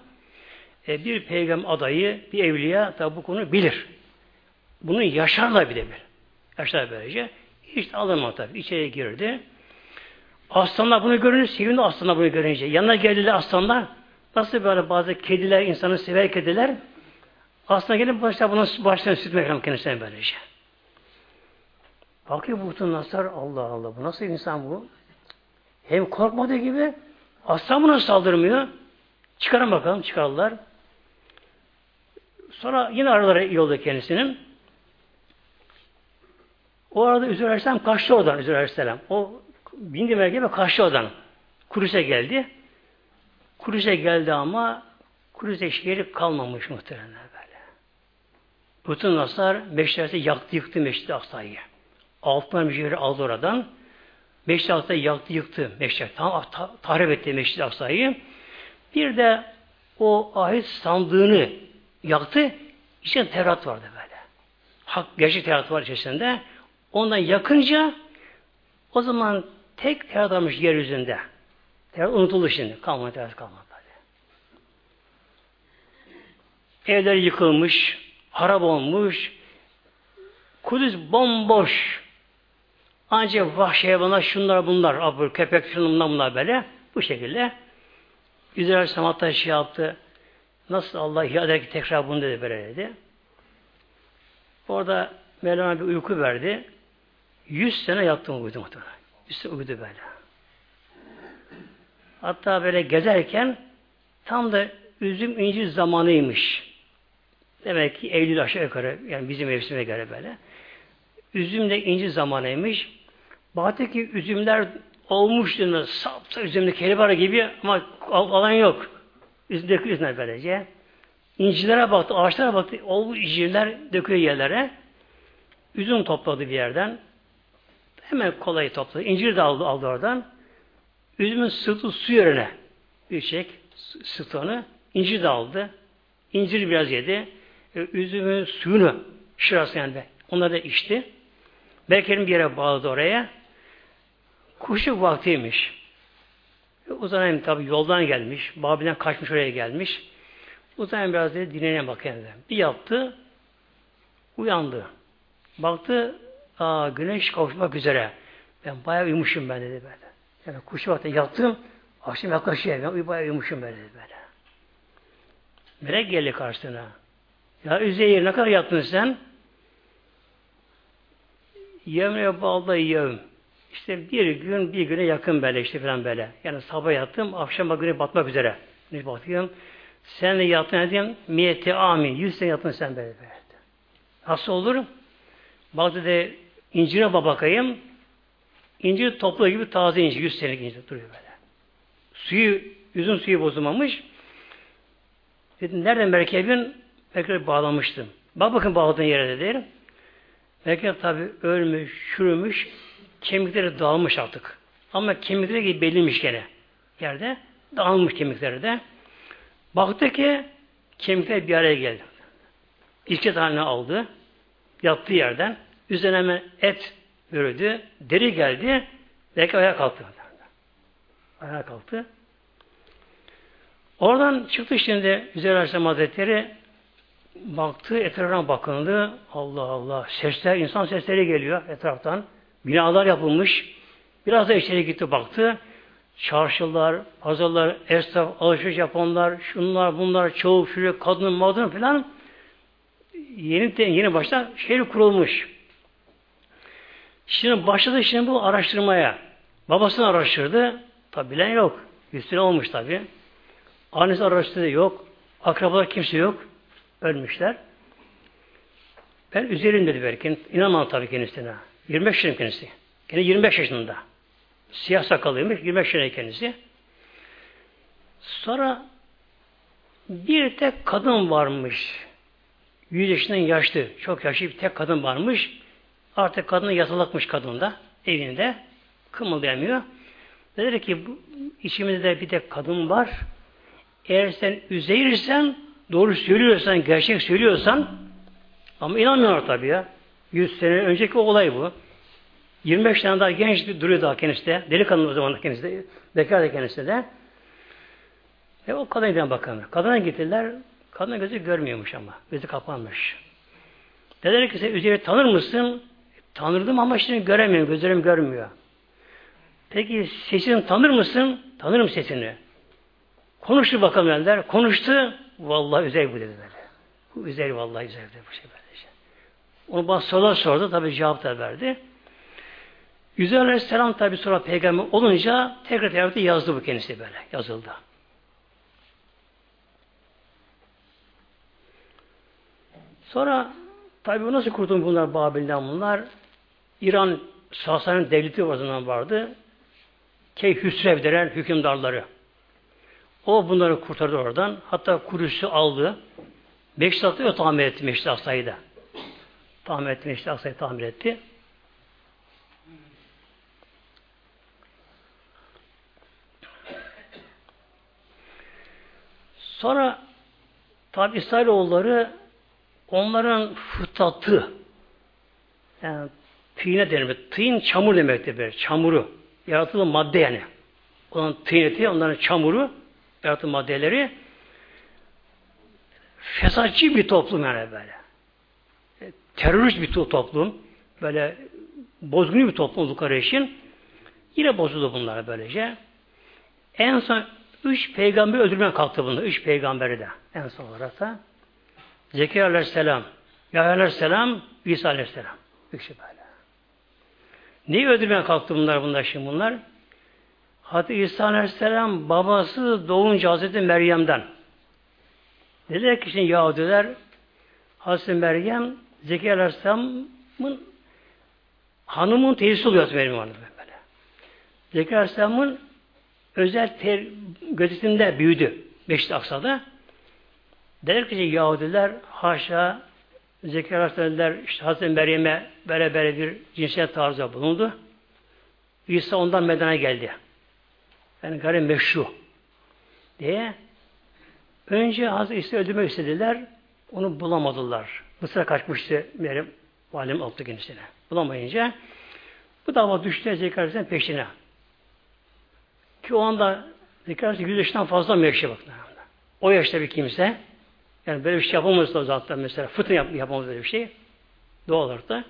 E, bir peygamber adayı, bir evliya tabi bu konu bilir. Bunu yaşarla bilebilir. Yaşar böylece. İşte alınma tabi. İçeri girdi. Aslanlar bunu görünce sevindi aslanlar bunu görünce. Yanına geldiler aslanlar. Nasıl böyle bazı kediler, insanı sever kediler. Aslan gelip başta buna başlarına süt mekram kendisine böylece. Bakıyor Buhtun Nasar Allah Allah bu nasıl insan bu? Hem korkmadığı gibi aslan buna saldırmıyor. Çıkarın bakalım çıkarlar. Sonra yine araları iyi oldu kendisinin. O arada Üzür Aleyhisselam kaçtı oradan Üzür Aleyhisselam. O bindi merkebe kaçtı oradan. Kurus'e geldi. Kurus'e geldi ama Kurus'e şehri kalmamış muhtemelen böyle. Bütün Nasar meşresi yaktı yıktı Meşri Aksa'yı. Altından mücevheri aldı oradan. Meşri Aksa'yı yaktı yıktı Meşri. Tam tahrip etti Meşri Aksa'yı. Bir de o ahit sandığını yaktı. İçinde Tevrat vardı böyle. Hak, gerçek Tevrat var içerisinde. Ondan yakınca o zaman tek Tevrat almış yeryüzünde. Tevrat unutuldu şimdi. Kalmadı Tevrat kalmadı. Evler yıkılmış, harap olmuş, Kudüs bomboş. Ancak vahşi hayvanlar şunlar bunlar, abur, köpek şunlar bunlar böyle. Bu şekilde. Güzel Aleyhisselam hatta şey yaptı. Nasıl Allah ihya ki tekrar bunu dedi böyle dedi. Orada Mevlana bir uyku verdi. Yüz sene yattım uyudu muhtemelen. Yüz sene uyudu böyle. Hatta böyle gezerken tam da üzüm incir zamanıymış. Demek ki Eylül aşağı yukarı yani bizim mevsime göre böyle. Üzümle incir zamanıymış. Baktı üzümler olmuş diyor. Sapsa üzümde kelibara gibi ama alan yok. Üzümdeki üzümler böylece. İncilere baktı, ağaçlara baktı. Olmuş incirler döküyor yerlere. Üzüm topladı bir yerden. Hemen kolayı topladı. İncir de aldı, aldı oradan. Üzümün sırtı su yerine sıktı onu. İncir de aldı. İncir biraz yedi. E, üzümün suyunu şurası yani onları da içti. Belki bir yere bağladı oraya. Kuşluk vaktiymiş. Uzanayım tabi yoldan gelmiş. Babil'den kaçmış oraya gelmiş. Uzayın biraz dedi dinleneyim bakayım dedi. Bir yaptı. Uyandı. Baktı aa, güneş kavuşmak üzere. Ben bayağı uyumuşum ben dedi böyle. Yani kuşu vakti yattım. Akşam yaklaşıyor. Ben bayağı uyumuşum ben dedi böyle. Melek geldi karşısına. Ya Üzeyir ne kadar yattın sen? Yevme balda yevm. İşte bir gün bir güne yakın böyle işte falan böyle. Yani sabah yattım, akşama güne batmak üzere. Ne bakıyorum? Sen de yattın diyeyim? Miyeti amin. Yüz sene yattın sen böyle böyle. Nasıl olur? Bak dedi incire bakayım. İncir toplu gibi taze incir. Yüz senelik incir duruyor böyle. Suyu, yüzün suyu bozulmamış. Dedim nereden merkebin? Merkebe bağlamıştım. Bak bakın bağladığın yere dedi. Merkep tabi ölmüş, çürümüş, kemikleri dağılmış artık. Ama kemikleri gibi belliymiş gene yerde. Dağılmış kemikleri de. Baktı ki kemikler bir araya geldi. İskelet haline aldı. Yattığı yerden. Üzerine hemen et bürüdü. Deri geldi. Belki ayağa kalktı. Ayağa kalktı. Oradan çıktı şimdi Üzeyir Aleyhisselam Hazretleri baktı, etrafına bakındı. Allah Allah. Sesler, insan sesleri geliyor etraftan. Binalar yapılmış. Biraz da içeri gitti baktı. Çarşılar, pazarlar, esnaf, alışveriş yapanlar, şunlar, bunlar, çoğu, şuraya, kadın, madın falan yeni, yeni başta şehir kurulmuş. Şimdi başladı şimdi bu araştırmaya. Babasını araştırdı. Tabi bilen yok. Üstüne olmuş tabi. Annesi araştırdı yok. Akrabalar kimse yok. Ölmüşler. Ben üzerim dedi belki. İnanmam tabii kendisine. 25 yaşında kendisi. Yine 25 yaşında. Siyah sakallıymış. 25 yaşında kendisi. Sonra bir tek kadın varmış. 100 yaşından yaşlı. Çok yaşlı bir tek kadın varmış. Artık kadını yatılakmış kadında. Evinde. Kımıldayamıyor. Dedi ki bu, içimizde bir tek kadın var. Eğer sen üzeyirsen doğru söylüyorsan, gerçek söylüyorsan ama inanmıyorlar tabii ya. 100 sene önceki olay bu. 25 tane daha genç bir duruyor daha kendisi de. Delikanlı o zaman kendisi de. Bekar da kendisi de. E o kadına giden bakamıyor. Kadına gittiler. Kadına gözü görmüyormuş ama. Gözü kapanmış. Dediler ki sen Üzeyir'i tanır mısın? Tanırdım ama şimdi göremiyorum. Gözlerim görmüyor. Peki sesini tanır mısın? Tanırım sesini. Konuştu bakalım dediler. Konuştu. Vallahi Üzeyir bu dedi böyle. Bu Üzeyir vallahi Üzeyir dedi bu şey böyle. Onu bana sorular sordu. Tabi cevap da verdi. Yüzü Aleyhisselam tabi sonra peygamber olunca tekrar tekrar yazdı bu kendisi böyle. Yazıldı. Sonra tabi nasıl kurtuldu bunlar Babil'den bunlar? İran Sasani devleti o zaman vardı. Key Hüsrev denen hükümdarları. O bunları kurtardı oradan. Hatta Kuruş'u aldı. Meşri Aksa'yı tamir etti Meşri Aksa'yı da. Tamir etti Meşri Aksa'yı tamir etti. Sonra tabi İsrailoğulları onların fıtatı yani tîne denir. Tîn çamur demektir böyle. Çamuru. Yaratılan madde yani. Onun tîneti, onların çamuru yaratılan maddeleri fesatçı bir toplum yani böyle. Terörist bir toplum. Böyle bozgun bir toplum oldukları için yine bozuldu bunlar böylece. En son üç peygamber öldürmeye kalktı bunlar. Üç peygamberi de. En son olarak da. Zekeriya aleyhisselam, Yahya aleyhisselam, İsa aleyhisselam. Üçü böyle. Neyi öldürmeye kalktı bunlar bunlar şimdi bunlar? Hazreti İsa Aleyhisselam babası doğunca Hazreti Meryem'den. Dediler ki şimdi Yahudiler Hazreti Meryem Zekeriya Aleyhisselam'ın hanımın teyzesi oluyor Meryem Hanım böyle. Zekeriya Aleyhisselam'ın özel ter, gözetimde büyüdü. Beşiktaş Aksa'da. Der ki Yahudiler haşa Zekeriya Aleyhisselam'lar işte Hazreti Meryem'e böyle böyle bir cinsiyet tarzı bulundu. İsa ondan medene geldi. Yani gayri meşru diye önce Hazreti İsa öldürmek istediler. Onu bulamadılar. Mısır'a kaçmıştı Meryem valim oldu kendisine. Bulamayınca bu dava düştü Zekeriya peşine. Ki o anda Zekeriya 100 yaşından fazla mı yaşıyor bakın. O yaşta bir kimse Yani böyle bir şey yapamaz da zaten mesela. Fıtın yap, yapamaz böyle bir şey. Doğal olarak da.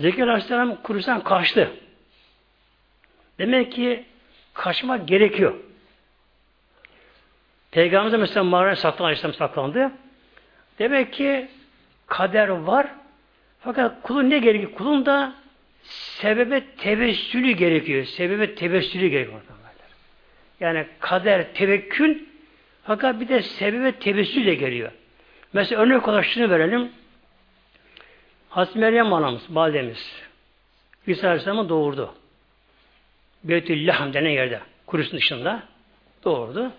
Zekeriya Aleyhisselam Kudüs'ten kaçtı. Demek ki kaçmak gerekiyor. Peygamberimiz de mesela mağaraya saklandı, Aleyhisselam saklandı. Demek ki kader var. Fakat kulun ne gerekiyor? Kulun da sebebe tevessülü gerekiyor. Sebebe tevessülü gerekiyor. Yani kader, tevekkül fakat bir de sebebe tevessülle geliyor. Mesela örnek olarak şunu verelim. Hazreti Meryem anamız, validemiz. İsa Aleyhisselam'ı doğurdu. Beytül Lahm denen yerde. Kurusun dışında doğurdu.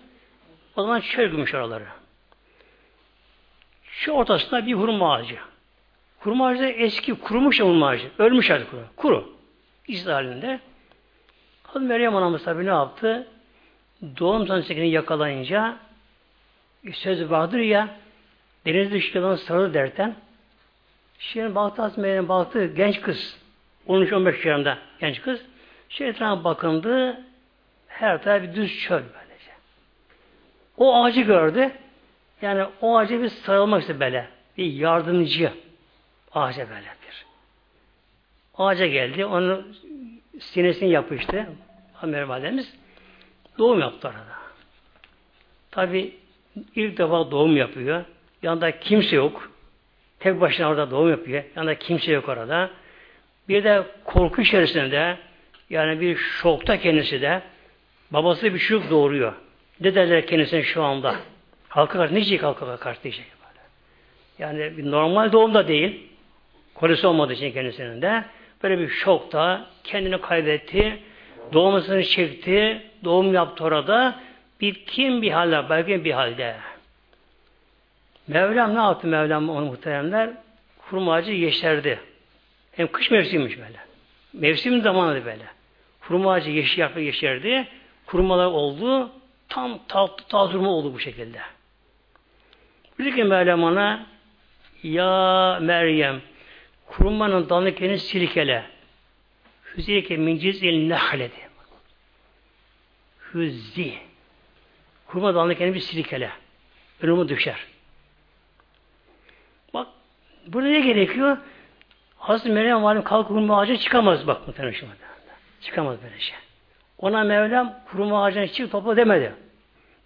O zaman çöl gümüş oraları. Şu ortasında bir hurma ağacı. Hurma ağacı eski kurumuş hurma ağacı. Ölmüş artık kuru. Kuru. İzle halinde. Hazreti Meryem anamız tabi ne yaptı? Doğum sancısını yakalayınca söz vardır ya deniz düşküden sarı derken şimdi baktı Hazreti Meryem baktı genç kız 13-15 yaşlarında genç kız şey etrafına bakındı her taraf bir düz çöl böylece. O ağacı gördü. Yani o ağaca bir sarılmak istedi böyle. Bir yardımcı ağaca böyle bir. Ağaca geldi. Onun sinesini yapıştı. Ömer Validemiz doğum yaptı arada. Tabi ilk defa doğum yapıyor. Yanında kimse yok. Tek başına orada doğum yapıyor. Yanında kimse yok orada. Bir de korku içerisinde yani bir şokta kendisi de babası bir çocuk doğuruyor. Ne derler kendisine şu anda? Halka karşı, nice halka karşı diyecek böyle. Yani bir normal doğum da değil. Kolisi olmadığı için kendisinin de böyle bir şokta kendini kaybetti. Doğmasını çekti. Doğum yaptı orada. Bitkin bir halde, belki bir halde. Mevlam ne yaptı Mevlam onu muhteremler? Hurma ağacı yeşerdi. Hem kış mevsimiymiş böyle. Mevsim zamanıydı böyle. Hurma ağacı yeşil yeşerdi. Kurmalar oldu. Tam tatlı taze oldu bu şekilde. Dedi ki Mevlam ona Ya Meryem kurmanın dalını silkele. Hüzike min cizil nehledi. Hüzzi. Kurma dalını bir silkele. Önüme düşer. Bak burada ne gerekiyor? Hazreti Meryem Validem kalkıp hurma ağacına çıkamaz bak muhtemelen şu Çıkamaz böyle şey. Ona Mevlam hurma ağacına çık topla demedi.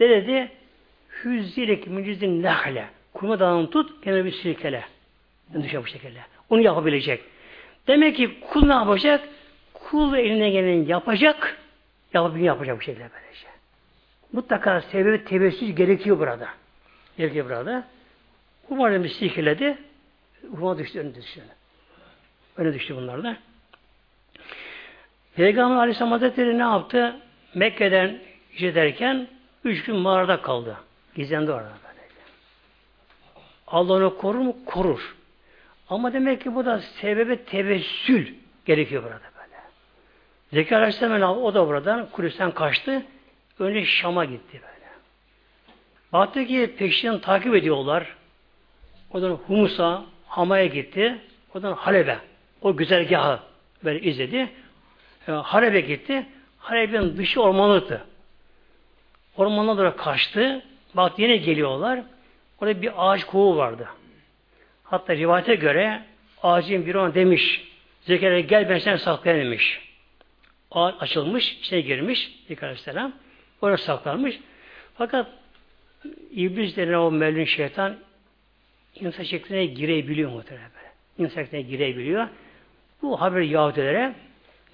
Ne dedi? Hüzzilek mücizin nehle. Kurma dalını tut, kendine bir silkele. Düşer bu şekilde. Onu yapabilecek. Demek ki kul ne yapacak? Kul eline geleni yapacak, yapabilir yapacak bu şekilde böylece. Mutlaka sebebi tebessüs gerekiyor burada. Gerekiyor burada. Umarım bir silkeledi. Huma düştü, önüne düştü. Öyle düştü bunlar da. Peygamber Aleyhisselam Hazretleri ne yaptı? Mekke'den giderken üç gün mağarada kaldı. Gizlendi orada. Böylece. Allah onu korur mu? Korur. Ama demek ki bu da sebebe tevessül gerekiyor burada böyle. Zekeriya Aleyhisselam o da buradan Kudüs'ten kaçtı. Önce Şam'a gitti böyle. Baktı ki peşinden takip ediyorlar. Oradan Humus'a, Hama'ya gitti. Oradan Halep'e. O güzergahı böyle izledi. E, Halep'e gitti. Halep'in dışı ormanlıktı. Ormanına doğru kaçtı. Bak yine geliyorlar. Orada bir ağaç kovu vardı. Hatta rivayete göre ağacın biri ona demiş Zekeriya gel ben seni saklayayım demiş. Ağaç açılmış, içine girmiş Zekeriya Aleyhisselam. Orada saklanmış. Fakat İblis denen o melun şeytan insan şekline girebiliyor muhtemelen böyle. İnsan şekline girebiliyor. Bu haber Yahudilere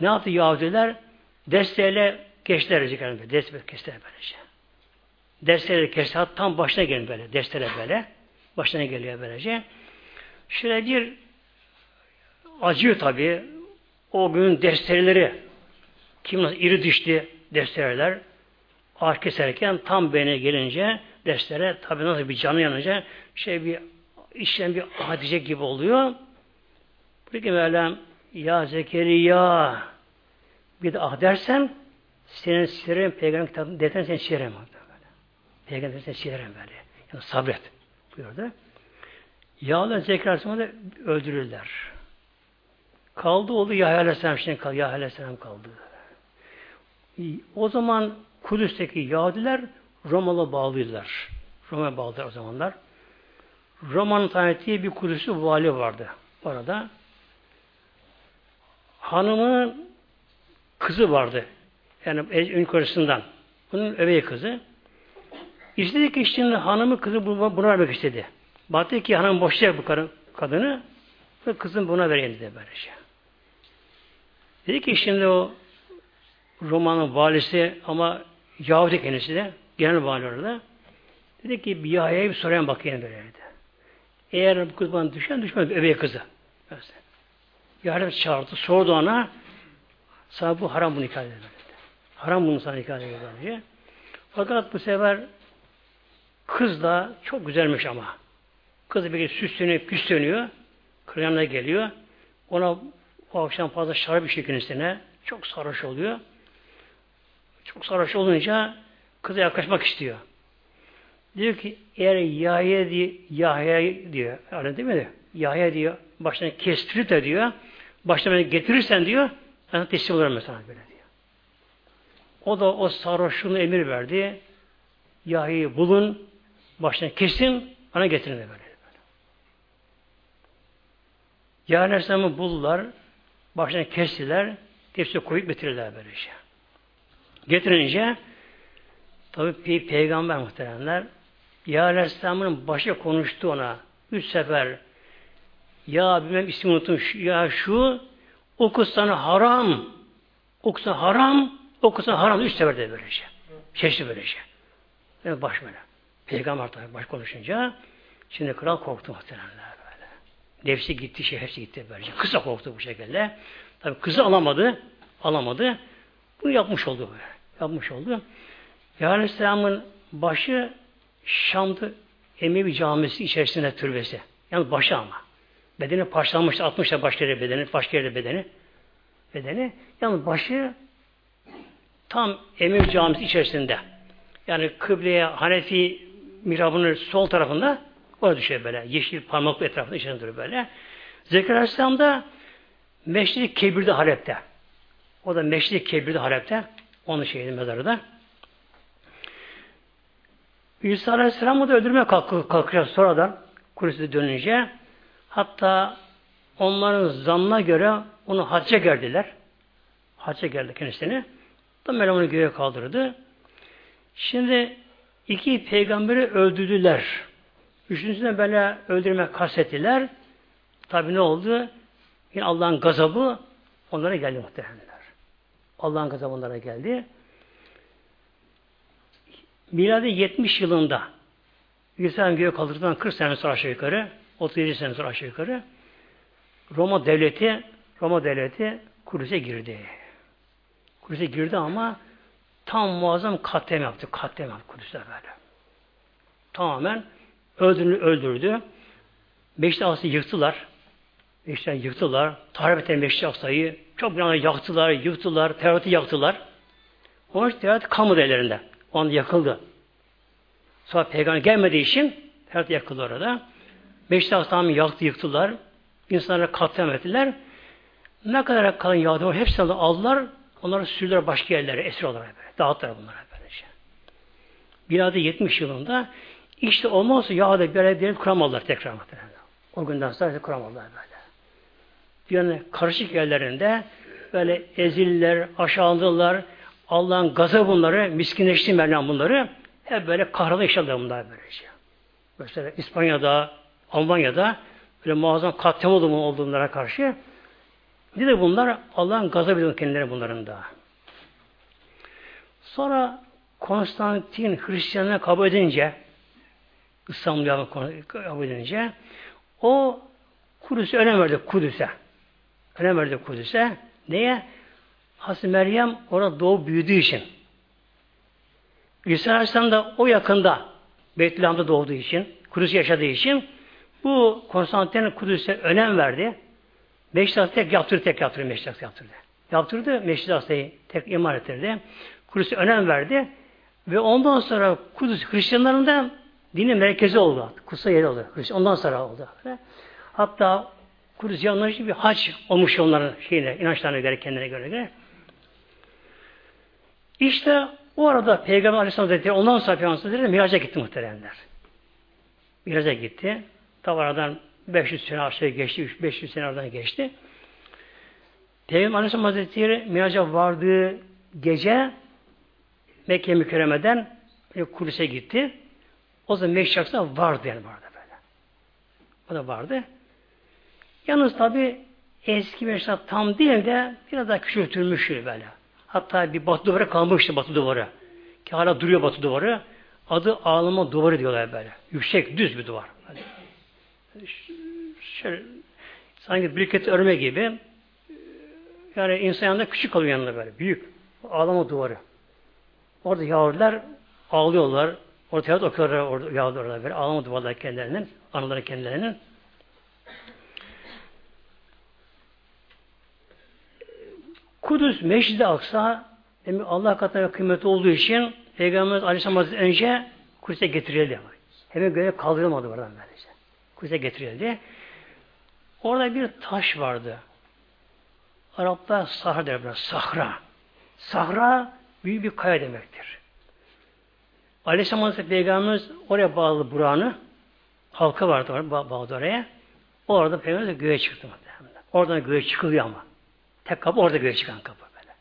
ne yaptı Yahudiler? Desteğiyle geçtiler Zekeriya. Desteğiyle kestiler böylece. Desteğiyle kestiler. Tam başına gelin böyle. Desteğiyle böyle. Başına geliyor böylece. Şöyle bir acıyor tabi. O gün desteleri kim nasıl iri dişli destereler ağaç keserken tam beğene gelince destere tabi nasıl bir canı yanınca şey bir işlem bir hadice gibi oluyor. Peki Mevlam ya Zekeriya bir de ah dersen senin silerim peygamber kitabını deten seni silerim. Peygamber seni silerim böyle. Yani sabret buyurdu. Yağla Zekeriya da öldürürler. Kaldı oldu Yahya Aleyhisselam şimdi kaldı. Yahya Aleyhisselam kaldı. O zaman Kudüs'teki Yahudiler Romalı bağlıydılar. Roma bağlılar o zamanlar. Roma'nın tanettiği bir Kudüs'ü vali vardı orada. Hanımın kızı vardı. Yani ön karısından. Bunun övey kızı. İstedi ki şimdi hanımı kızı buna vermek istedi. Baktı ki hanım boşayacak bu kadını ve kızım buna vereyim dedi böyle şey. Dedi ki şimdi o Roma'nın valisi ama Yahudi kendisi de genel vali orada. Dedi ki bir Yahya'ya bir sorayım bakayım böyle dedi. Eğer bu kız bana düşen düşmez öbeye kızı. Yahya çağırdı, sordu ona sana bu haram bunu nikah dedi. Haram bunu sana nikah dedi. Fakat bu sefer kız da çok güzelmiş ama. Kız bir süsleniyor, püsleniyor. Kıryanına geliyor. Ona o akşam fazla şarap içiyor kendisine. Çok sarhoş oluyor. Çok sarhoş olunca kıza yaklaşmak istiyor. Diyor ki eğer Yahya diye Yahya diyor. Öyle değil mi? Yahya diyor. Başına kestirip de diyor. Başına beni getirirsen diyor. Ben teslim olurum mesela böyle diyor. O da o sarhoşluğuna emir verdi. Yahya'yı bulun. Başına kesin. Bana getirin böyle. böyle. Yahya Aleyhisselam'ı buldular. Başına kestiler. Tepsiye koyup getirirler böyle şey. Getirince tabi bir peygamber muhteremler Ya Aleyhisselam'ın başı konuştu ona. Üç sefer ya bilmem ismi unuttum. Ya şu okusana haram okusana haram okusana haram üç sefer de böylece. Şaştı böylece. Evet baş böyle. Peygamber tabi baş konuşunca şimdi kral korktu muhteremler böyle. Nefsi gitti şey gitti böylece. Kısa korktu bu şekilde. Tabi kızı alamadı. Alamadı. Bunu yapmış oldu böyle. Yapmış oldu. Ya Aleyhisselam'ın başı Şam'da Emevi camisi içerisinde türbesi. Yani başı ama. Bedeni parçalanmıştı, atmışlar başka yere bedeni, başka bedeni. Bedeni. Yani başı tam Emevi camisi içerisinde. Yani kıbleye Hanefi mihrabının sol tarafında orada düşüyor böyle. Yeşil parmaklı etrafında içerisinde duruyor böyle. Zekeriya Aleyhisselam da Meşri Kebir'de Halep'te. O da Meşri Kebir'de Halep'te. Onun şeydi mezarı da. İsa Aleyhisselam'ı da öldürmeye kalk kalkacak sonradan Kudüs'e dönünce hatta onların zannına göre onu hacca geldiler. Hacca geldi kendisini. Da Mevlam onu göğe kaldırdı. Şimdi iki peygamberi öldürdüler. Üçüncüsüne böyle öldürme kastettiler. Tabi ne oldu? Yine Allah'ın gazabı onlara geldi muhtemelenler. Allah'ın gazabı onlara geldi. Miladi 70 yılında İslam göğe kaldırdıktan 40 sene sonra aşağı yukarı 37 sene sonra aşağı yukarı Roma devleti Roma devleti Kudüs'e girdi. Kudüs'e girdi ama tam muazzam katliam yaptı. Katliam yaptı Kudüs'te böyle. Tamamen öldürdü, öldürdü. Beşiktaş Aksa'yı yıktılar. Beşiktaş'ı yıktılar. Tahrip eden Beşiktaş Aksa'yı çok bir yaktılar, yıktılar, Tevrat'ı yaktılar. Onun için Tevrat kamu ellerinde. O anda yakıldı. Sonra peygamber gelmediği için Tevrat yakıldı orada. Beşiktaş tamamen yaktı, yıktılar. İnsanlara katliam ettiler. Ne kadar kalan yağdı var, hepsini aldılar. Onları sürdüler başka yerlere, esir olarak böyle. Dağıttılar bunlara böylece. Binada 70 yılında işte olmazsa yağda bir araya kuramadılar tekrar muhtemelen. O günden sonra kuramadılar böyle. Yani karışık yerlerinde böyle ezildiler, aşağıladılar. Allah'ın gazı bunları, miskinleşti Mevlam bunları. Hep böyle kahralı yaşadılar bunlar böylece. Mesela İspanya'da, Almanya'da böyle muazzam katliam olduğunlara karşı de bunlar Allah'ın gazabı kendileri bunların da. Sonra Konstantin Hristiyanlığı kabul edince İslam'ı kabul edince o Kudüs'e önem verdi Kudüs'e. Önem verdi Kudüs'e. Neye? Hazreti Meryem orada doğup büyüdüğü için. İsa Aleyhisselam da o yakında Beytülham'da doğduğu için, Kudüs yaşadığı için bu Konstantin Kudüs'e önem verdi. Meşrit tek yaptırdı, tek yaptırdı, Meşrit yaptırdı. Yaptırdı, Hasta'yı tek imar ettirdi. Kudüs'e önem verdi. Ve ondan sonra Kudüs Hristiyanların da dinin merkezi oldu. Kutsal yeri oldu. Ondan sonra oldu. Hatta Kudüs yanları için bir hac olmuş onların şeyine, inançlarına göre, kendine göre. göre. İşte o arada Peygamber Aleyhisselam Hazretleri ondan sonra Peygamber Hazretleri miraca gitti muhteremler. Miraca gitti. Tabi aradan 500 sene aşağı geçti, 500 sene aradan geçti. Peygamber Aleyhisselam Hazretleri Miraca vardığı gece Mekke mükerremeden Kudüs'e gitti. O zaman Meşşak'ta vardı yani vardı böyle. O da vardı. Yalnız tabi eski Meşşak tam değil de biraz daha küçültülmüş böyle. Hatta bir batı duvarı kalmıştı batı duvarı. Ki hala duruyor batı duvarı. Adı ağlama duvarı diyorlar böyle. Yüksek, düz bir duvar. Böyle. Şöyle, sanki briket örme gibi yani insan yanında küçük kalıyor yanında böyle. Büyük. Ağlama duvarı. Orada Yahudiler ağlıyorlar. Ortaya okuyorlar orada Yahudiler böyle. Ağlama duvarlar kendilerinin. Anıları kendilerinin. Kudüs Meşid-i Aksa demek Allah katında kıymetli olduğu için Peygamber Aleyhisselam önce Kudüs'e getirildi. Hemen göğe kaldırılmadı oradan böylece. Kudüs'e getirildi. Orada bir taş vardı. Araplar sahra der buna. Sahra. Sahra büyük bir kaya demektir. Aleyhisselam Hazretleri Peygamberimiz oraya bağlı Buran'ı halka vardı oraya, bağlı oraya. Orada Peygamberimiz göğe çıktı. Oradan göğe çıkılıyor ama. Tek kapı orada göğe çıkan kapı böyle.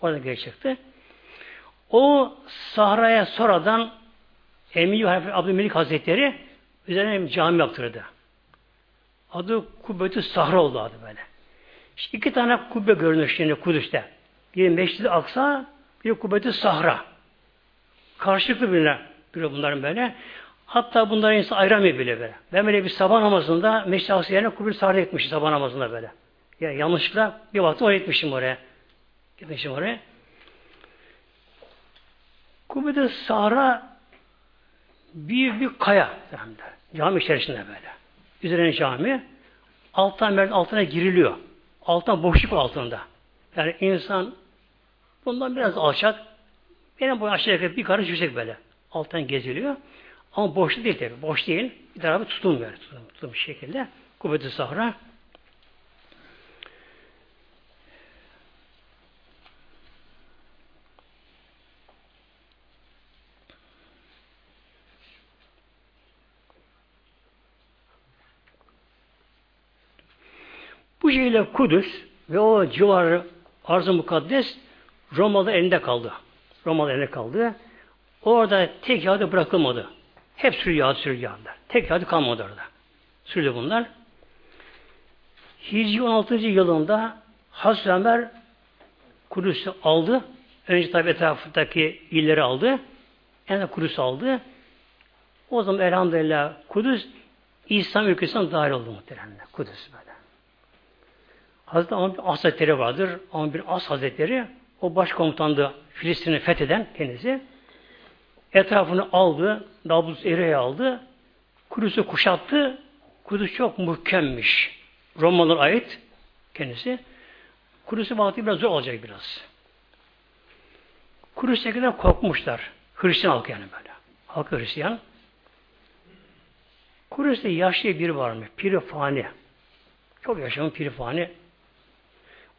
Orada göğe çıktı. O sahraya sonradan Emin Abdülmelik Hazretleri üzerine cami yaptırdı. Adı Kubbetü Sahra oldu adı böyle. İşte iki tane kubbe görünüyor şimdi Kudüs'te. Bir Meşrid-i Aksa, bir Kubbetü Sahra. Karşılıklı birine duruyor bunların böyle. Hatta bunları insan ayıramıyor bile böyle. Ben böyle bir sabah namazında Meşrid-i Aksa yerine Kubbetü Sahra gitmişim sabah namazında böyle. Yani yanlışlıkla bir vakti oraya gitmişim oraya. Gitmişim oraya. Kubbetü Sahra büyük bir kaya. Cami içerisinde böyle. Üzerine cami. Alttan merdiven altına giriliyor. Alttan boşluk altında. Yani insan bundan biraz alçak. Benim bu aşağı yukarı bir karış yüksek böyle. Alttan geziliyor. Ama boşluk değil tabi. Boş değil. Bir tarafı tutulmuyor. Tutulmuş şekilde. Kuvvet-i Sahra. Bu şekilde Kudüs ve o civarı arz-ı mukaddes Romalı elinde kaldı. Romalı elinde kaldı. Orada tek Yahudi bırakılmadı. Hep sürü Yahudiler. Tek Yahudi kalmadı orada. Sürüldü bunlar. Hicri 16. yılında Hazreti Ömer Kudüs'ü aldı. Önce tabi etrafındaki illeri aldı. Yani Kudüs aldı. O zaman elhamdülillah Kudüs İslam ülkesinden dahil oldu muhtemelen. Kudüs böyle. Hazreti Amr bir As Hazretleri vardır. Amr bir As Hazretleri o başkomutandı Filistin'i fetheden kendisi. Etrafını aldı. Nablus Ere'ye aldı. Kudüs'ü kuşattı. Kudüs çok muhkemmiş. Romalılar ait kendisi. Kudüs'ü vakti biraz zor olacak biraz. Kudüs'tekiler korkmuşlar. Hristiyan halkı yani böyle. Halkı Hristiyan. Kudüs'te yaşlı bir var mı? Pirifani. Çok yaşamın pirifani.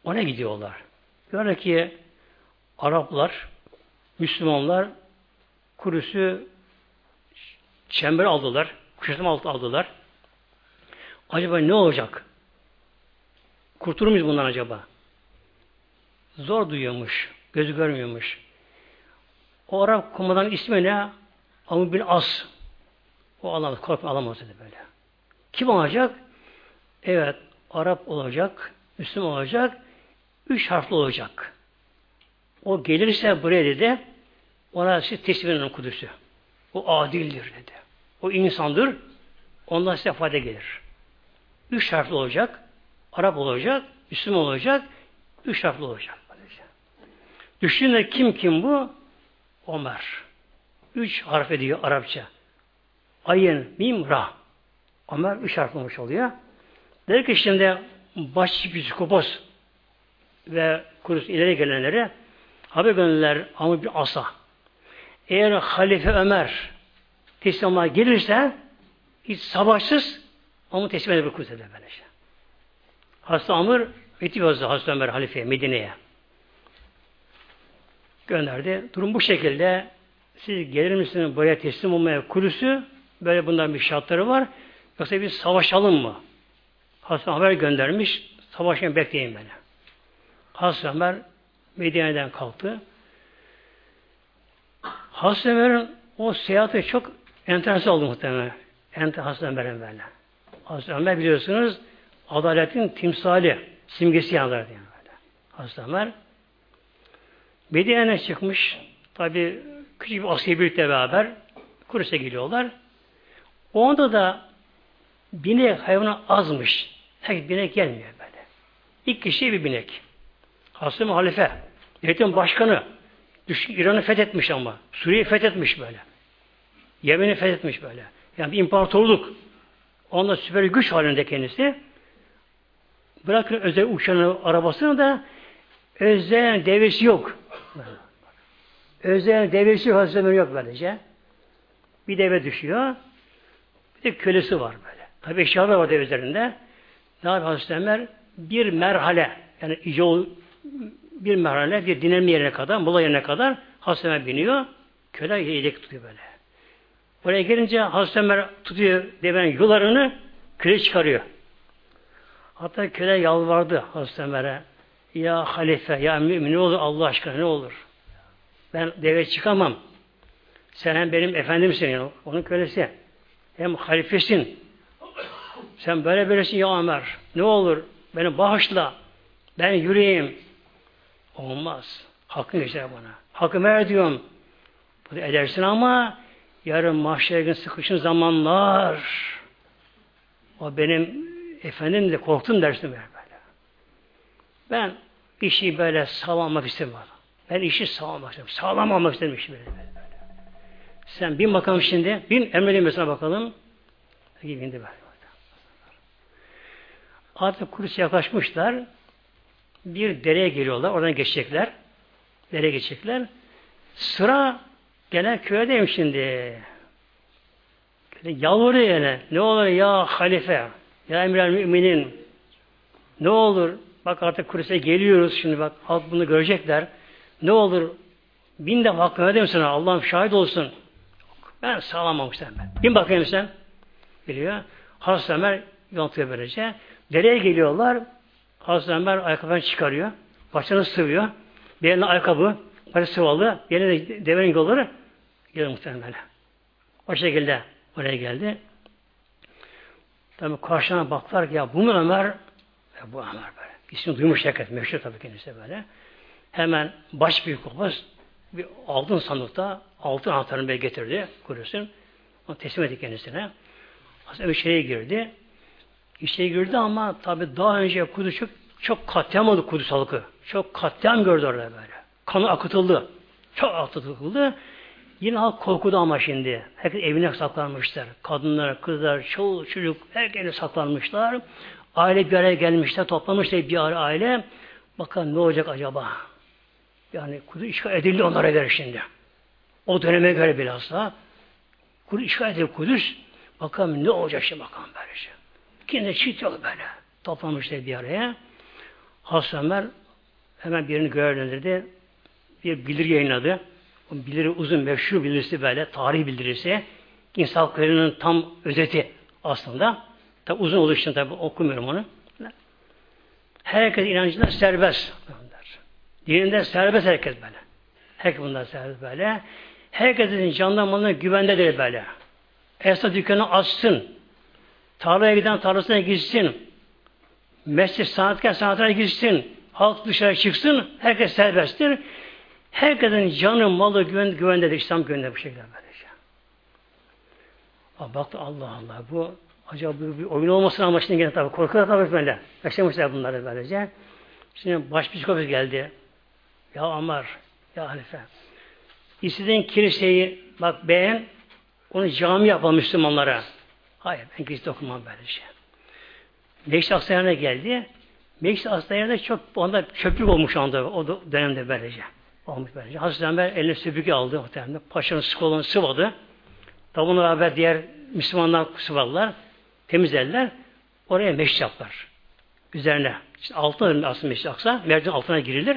Ona gidiyorlar. Diyorlar ki Araplar, Müslümanlar Kudüs'ü çember aldılar. Kuşatım altı aldılar. Acaba ne olacak? Kurtulur muyuz bundan acaba? Zor duyuyormuş. Gözü görmüyormuş. O Arap komutanın ismi ne? Amr bin As. O alamaz. Korkma alamaz dedi böyle. Kim olacak? Evet. Arap olacak. Müslüman olacak. Üç harfli olacak. O gelirse buraya dedi, ona size teslim edin Kudüs'ü. O adildir dedi. O insandır. Ondan size fayda gelir. Üç harfli olacak. Arap olacak. Müslüman olacak. Üç harfli olacak. Düşünün kim kim bu? Ömer. Üç harf ediyor Arapça. Ayın, mim, ra. Ömer üç harf olmuş oluyor. Der ki şimdi baş psikopos ve Kudüs ileri gelenleri haber gönderler ama bir asa. Eğer Halife Ömer teslimler gelirse hiç savaşsız ama teslim edebilir Kudüs'e böylece. Şey. Hasta Amr Fethi yazdı Hazreti Ömer Halife'ye Medine'ye. Gönderdi. Durum bu şekilde siz gelir misiniz buraya teslim olmaya Kudüs'ü Böyle bundan bir şartları var. Yoksa biz savaşalım mı? Hazreti Ömer göndermiş. Savaşın bekleyin beni. Hazreti Ömer Medine'den kalktı. Hazreti Ömer'in o seyahati çok enteresan oldu muhtemelen. Enter Hazreti Ömer'in böyle. Hazreti Ömer biliyorsunuz adaletin timsali, simgesi yanlar diye böyle. Hazreti Ömer Medine'den çıkmış. Tabi küçük bir askeri birlikte beraber Kudüs'e geliyorlar. O anda da binek hayvanı azmış. Herkes binek gelmiyor böyle. İlk kişi bir binek. Hasım halife. Devletin başkanı. İran'ı fethetmiş ama. Suriye'yi fethetmiş böyle. Yemen'i fethetmiş böyle. Yani bir imparatorluk. Onda süper güç halinde kendisi. Bırakın özel uçağını, arabasını da özel devesi yok. Özel devesi Hazreti yok böylece. Bir deve düşüyor. Bir de kölesi var böyle. Tabi eşyalar var deve üzerinde. Ne yapıyor Hazreti Ömer? Bir merhale yani yol bir merhale bir dinlenme yerine kadar, mola yerine kadar Ömer biniyor. Köle yedek tutuyor böyle. Oraya gelince Ömer tutuyor devenin yularını köle çıkarıyor. Hatta köle yalvardı Hazreti. Ya halife, ya mümin ne olur Allah aşkına ne olur. Ben deve çıkamam. Sen hem benim efendimsin, yani, onun kölesi. Hem halifesin. Sen böyle böylesin ya Ömer. Ne olur beni bağışla. Ben yürüyeyim. Olmaz. Hakkın geçer bana. Hakkımı ver diyorum. Bunu edersin ama yarın mahşere gün sıkışın zamanlar o benim efendim de korktum dersin böyle. Ben işi böyle sağlamak istemiyorum. Ben işi sağlamak istiyorum. Sağlam olmak istedim işi böyle. Sen bin bakalım şimdi. Bin emredilmesine bakalım. Bindi böyle. Artık Kudüs'e yaklaşmışlar. Bir dereye geliyorlar. Oradan geçecekler. Dereye geçecekler. Sıra gene köydeyim şimdi. Yalvarıyor yine. Ne olur ya halife, ya emir müminin. Ne olur bak artık Kudüs'e geliyoruz şimdi bak halk bunu görecekler. Ne olur bin defa hakkını ödeyim sana Allah'ım şahit olsun. Ben sağlamamıştım ben. Bin bakayım sen. Geliyor. Hazreti Ömer yontuyor böylece. Dereye geliyorlar. Hazreti Ömer ayakkabını çıkarıyor. Başını sıvıyor. Bir eline ayakkabı, başı sıvalı. Yerine de devenin yolları geliyor muhtemelen. O şekilde oraya geldi. Tabi karşına baktılar ki ya bu mu Ömer? Ya bu Ömer böyle. İsmini duymuş herkes. Meşhur tabii kendisi böyle. Hemen baş büyük papaz bir altın sandıkta altın anahtarını getirdi. Kurusun. Onu teslim etti kendisine. Aslında içeriye girdi. İçeri girdi ama tabi daha önce Kudüs çok, çok katliam oldu Kudüs halkı. Çok katliam gördü orada böyle. Kanı akıtıldı. Çok akıtıldı. Yine halk korkudu ama şimdi. Herkes evine saklanmışlar. Kadınlar, kızlar, çoluk, çocuk herkes saklanmışlar. Aile bir araya gelmişler, toplamışlar bir ara aile. Bakalım ne olacak acaba? Yani Kudüs işgal edildi onlara göre şimdi. O döneme göre bilhassa. Kudüs işgal edildi Kudüs. Bakalım ne olacak şimdi bakalım böylece. Kimse çift yok böyle. Toplamışlar bir araya. Hasan Ömer hemen birini görevlendirdi. Bir bildiri yayınladı. O bildiri uzun, meşhur bildirisi böyle, tarih bildirisi. İnsan haklarının tam özeti aslında. Tabi uzun olduğu için tabi okumuyorum onu. Herkes inancında serbest. Dininde serbest herkes böyle. Herkes bundan serbest böyle. Herkesin canından malına güvendedir böyle. Esnaf dükkanı açsın. Tarlaya giden tarlasına gitsin. Mescid sanatkar sanatına gitsin. Halk dışarı çıksın. Herkes serbesttir. Herkesin canı, malı güven, güvendedir. İslam güvende bu şekilde böylece. Baktı Allah Allah bu acaba bu bir oyun olmasın ama şimdi gene tabii korkuyor tabii böyle. Yaşamışlar bunları böylece. Şimdi baş psikolog geldi. Ya Amar, ya Halife. İstediğin kiliseyi bak beğen, onu cami yapalım Müslümanlara. Hayır, ben kilise okumam böyle şey. Mekşi Aksayar'a geldi. Mekşi Aksayar'da çok, onda çöplük olmuş anda o dönemde böylece. Olmuş böylece. Hazreti Ömer eline süpürge aldı muhtemelen. Paşanın skolunu sıvadı. Tabi bununla beraber diğer Müslümanlar sıvadılar. Temizlediler. Oraya meşrit yaptılar. Üzerine. İşte altına aslında meşrit aksa. Merdiven altına girilir.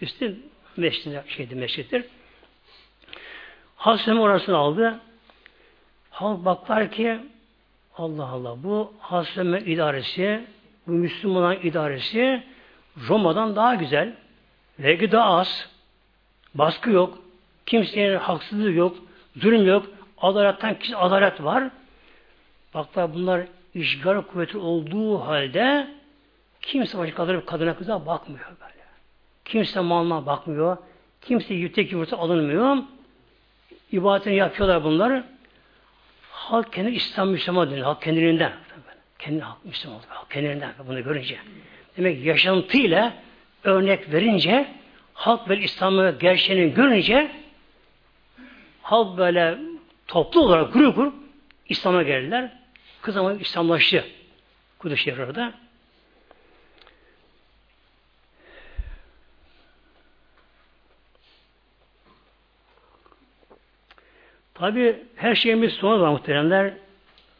Üstü meşrit, şeydi, meşrittir. Hazreti orasını aldı. Halk baklar ki Allah Allah bu Hasleme idaresi, bu Müslüman idaresi Roma'dan daha güzel. Vergi daha az. Baskı yok. Kimsenin haksızlığı yok. Zulüm yok. Adaletten kişi adalet var. Baklar bunlar işgal kuvveti olduğu halde kimse başka kadına, kadına kıza bakmıyor böyle. Kimse malına bakmıyor. Kimse yüksek yumurta alınmıyor. İbadetini yapıyorlar bunlar. Halk kendi İslam Müslüman dönüyor. Halk kendiliğinden. Kendi halk Müslüman oluyor. Halk kendiliğinden bunu görünce. Demek yaşantıyla örnek verince halk böyle İslam'ı gerçeğini görünce halk böyle toplu olarak grup grup İslam'a geldiler. Kız ama İslamlaştı. Kudüs orada. Tabi her şeyimiz sonra da muhteremler.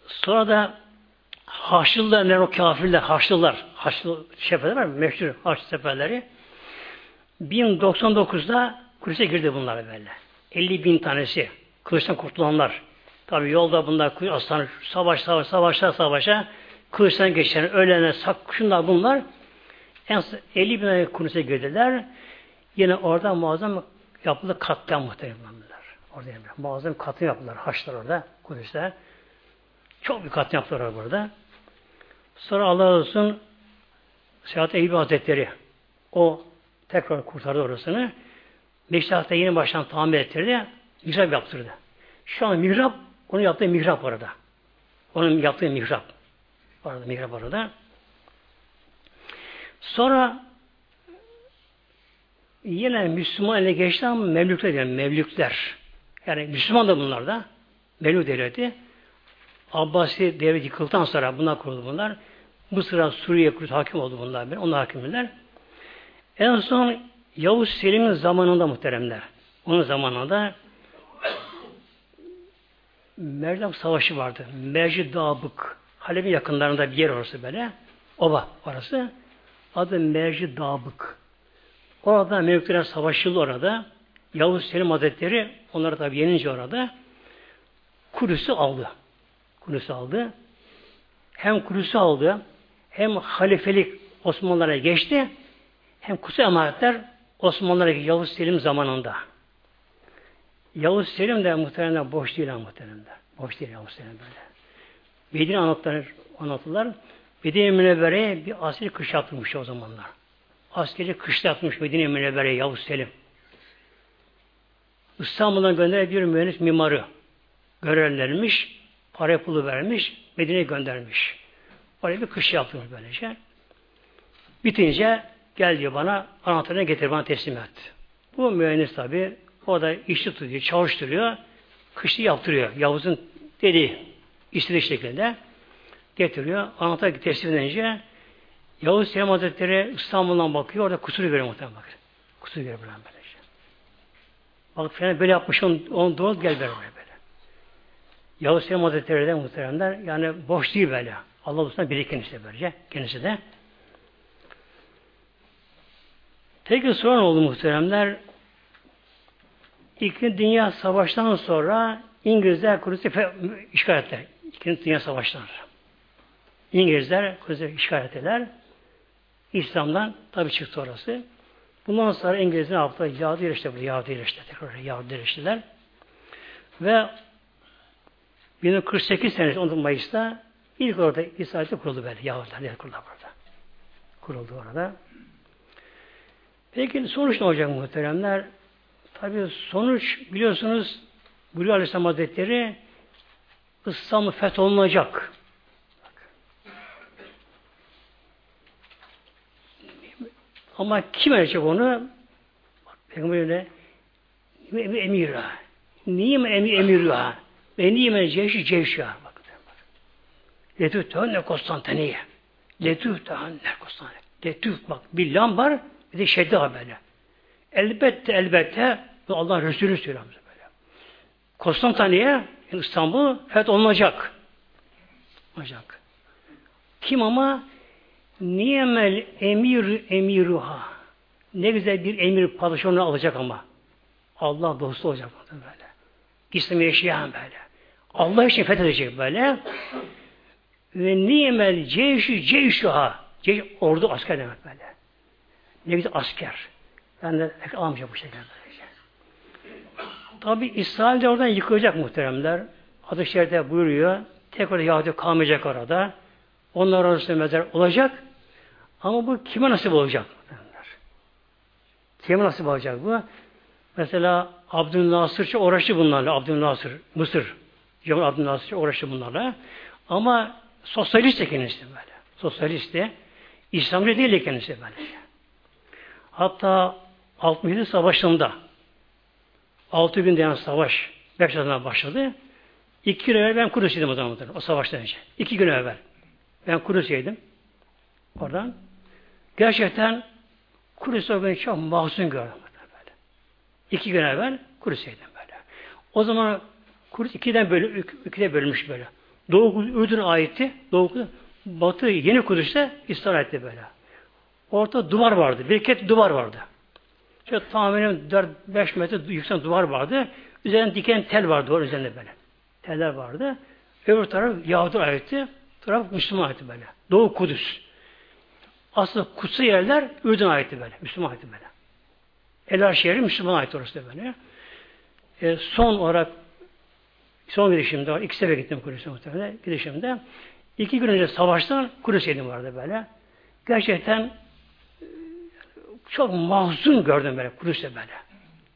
Sonra da Haçlılar, ne o kafirler, Haçlılar, Haçlı seferler var mı? Meşhur Haçlı seferleri. 1099'da Kudüs'e girdi bunlar böyle. 50 bin tanesi. Kılıçtan kurtulanlar. Tabi yolda bunlar aslan savaş savaş savaşa savaşa kılıçtan geçen ölene sak şunlar bunlar en 50 bin Kudüs'e girdiler. Yine orada muazzam yapıldı katliam muhtemelen. Orada. Muazzam katı yaptılar. Haçlar orada. Kudüs'te. Çok bir katı yaptılar burada. Sonra Allah olsun Seyahat Eyüp Hazretleri o tekrar kurtardı orasını. Beşiktaş'ta yeni baştan tamir ettirdi. Mihrap yaptırdı. Şu an mihrap onun yaptığı mihrap orada. Onun yaptığı mihrap. Orada mihrap orada. Sonra yine Müslüman ele geçti ama Mevlükler yani Mevlükler. Yani Müslüman da bunlar da. Memlük devleti. Abbasi devlet yıkıldıktan sonra bunlar kuruldu bunlar. Mısır'a, Suriye kuruldu, hakim oldu bunlar. Onlar hakimler. En son Yavuz Selim'in zamanında muhteremler. Onun zamanında Merdam Savaşı vardı. Merci Dağbık. Halep'in yakınlarında bir yer orası böyle. Ova orası. Adı Merci Dağbık. Orada Mevlükler savaşıldı orada. Yavuz Selim Hazretleri onları tabi yenince orada Kudüs'ü aldı. Kudüs'ü aldı. Hem Kudüs'ü aldı hem halifelik Osmanlılara geçti hem kutsu emanetler Osmanlılara Yavuz Selim zamanında. Yavuz Selim de muhtemelen boş değil muhtemelen. Boş değil Yavuz Selim böyle. Medine anlattılar, anlattılar. Medine Münevvere'ye bir askeri kış yaptırmış o zamanlar. Askeri kış yapmış Medine Münevvere'ye Yavuz Selim. İstanbul'dan gönderen bir mühendis mimarı görevlenmiş, para pulu vermiş, Medine'ye göndermiş. Oraya bir kış yaptırmış böylece. Bitince gel diyor bana anahtarını getir bana teslim et. Bu mühendis tabi o da işçi tutuyor, çalıştırıyor. Kışlı yaptırıyor. Yavuz'un dediği istediği şekilde getiriyor. Anahtar teslim edince Yavuz Selim Hazretleri İstanbul'dan bakıyor. Orada kusur görüyor muhtemelen bakıyor. Kusur görüyor böyle. Bak falan böyle yapmış onu, doğru gel böyle böyle. Yavuz Selim Hazretleri de muhteremler yani boş değil böyle. Allah dostuna biri kendisi de böylece. Kendisi de. Peki sonra oldu muhteremler? İkinci Dünya Savaşı'ndan sonra İngilizler Kudüs'ü işgal ettiler. İkinci Dünya Savaşı'ndan İngilizler Kudüs'ü işgal ettiler. İslam'dan tabi çıktı orası. Bundan sonra İngilizler hafta Yahudi yerleştiler. Yahudi yerleştiler. Tekrar Yahudi yerleştiler. Ve 1948 senesi 10 Mayıs'ta ilk orada İsrail'de kuruldu böyle. Yahudiler kuruldu burada. Kuruldu orada. Peki sonuç ne olacak muhteremler? Tabi sonuç biliyorsunuz Bülü Aleyhisselam Hazretleri İslam'ı fetholunacak. Ama kim edecek onu? Peygamber öyle emir ha. Niye mi emir emir ha? Ve niye mi cevşi ha? Bak. Letüh tehenne Konstantiniye. Letüh tehenne Konstantiniye. Letüh bak bir lam var bir de şeddi böyle. Elbette elbette bu Allah Resulü söylüyor böyle. Konstantiniye İstanbul feth olacak. Olacak. Kim ama Niyemel emir emiruha. Ne güzel bir emir padişahını alacak ama. Allah dostu olacak böyle. İslam yaşayan böyle. Allah için fethedecek böyle. Ve nimel ceyşü ceyşuha. Ceyş, ordu asker demek böyle. Ne güzel asker. Ben de pek almayacak bu şekilde. Tabi İsrail de oradan yıkılacak muhteremler. Adı şeride buyuruyor. Tekrar Yahudi kalmayacak orada. Onlar arasında mezar olacak. Ama bu kime nasip olacak? Kime nasip olacak bu? Mesela Abdülnasır çok uğraştı bunlarla. Abdülnasır, Mısır. Cemal Abdülnasır çok uğraştı bunlarla. Ama sosyalist de kendisi böyle. Sosyalist de. İslamcı değil de kendisi böyle. Hatta 67 savaşında 6 gün dayan savaş Bekşad'dan başladı. İki gün evvel ben Kudüs'üydüm o zaman o savaştan önce. İki gün evvel. Ben Kudüs'üydüm. Oradan. Gerçekten Kudüs'ü o gün çok mahzun gördüm. Böyle. İki gün evvel Kudüs'üydüm böyle. O zaman Kudüs ikiden bölü, ikide bölünmüş böyle. Doğu Ürdün aitti. Doğu Batı Yeni Kudüs'te aitti böyle. Orta duvar vardı. Bir ket duvar vardı. Şöyle tahminim 4-5 metre yüksek duvar vardı. Üzerinde diken tel vardı duvar üzerinde böyle. Teller vardı. Öbür taraf Yahudi aitti. Taraf Müslüman aitti böyle. Doğu Kudüs. Aslında kutsal yerler Ürdün aitti böyle. Müslüman aitti böyle. Elar şehri Müslüman ait orası da böyle. E, son olarak son gidişimde iki sefer gittim Kudüs'e muhtemelen gidişimde. iki gün önce savaştan Kudüs yedim vardı böyle. Gerçekten çok mahzun gördüm böyle Kudüs'te böyle.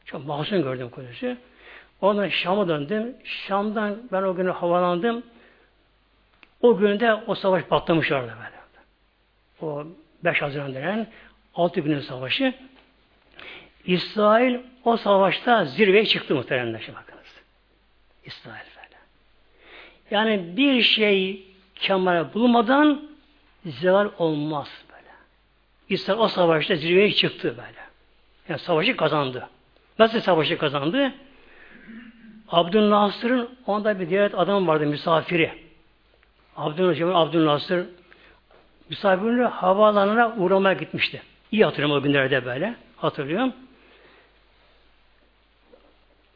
Çok mahzun gördüm Kudüs'ü. Ondan Şam'a döndüm. Şam'dan ben o günü havalandım. O günde o savaş patlamış orada böyle. O 5 Haziran denen 6 günün savaşı. İsrail o savaşta zirveye çıktı muhteremler şimdi bakınız. İsrail böyle. Yani bir şey kemal bulmadan zeval olmaz. İsrail o savaşta zirveye çıktı böyle. Yani savaşı kazandı. Nasıl savaşı kazandı? Abdülnasır'ın onda bir diğer adam vardı misafiri. Abdülnasır, Abdülnasır misafirine havaalanına uğramaya gitmişti. İyi hatırlıyorum o günlerde böyle. Hatırlıyorum.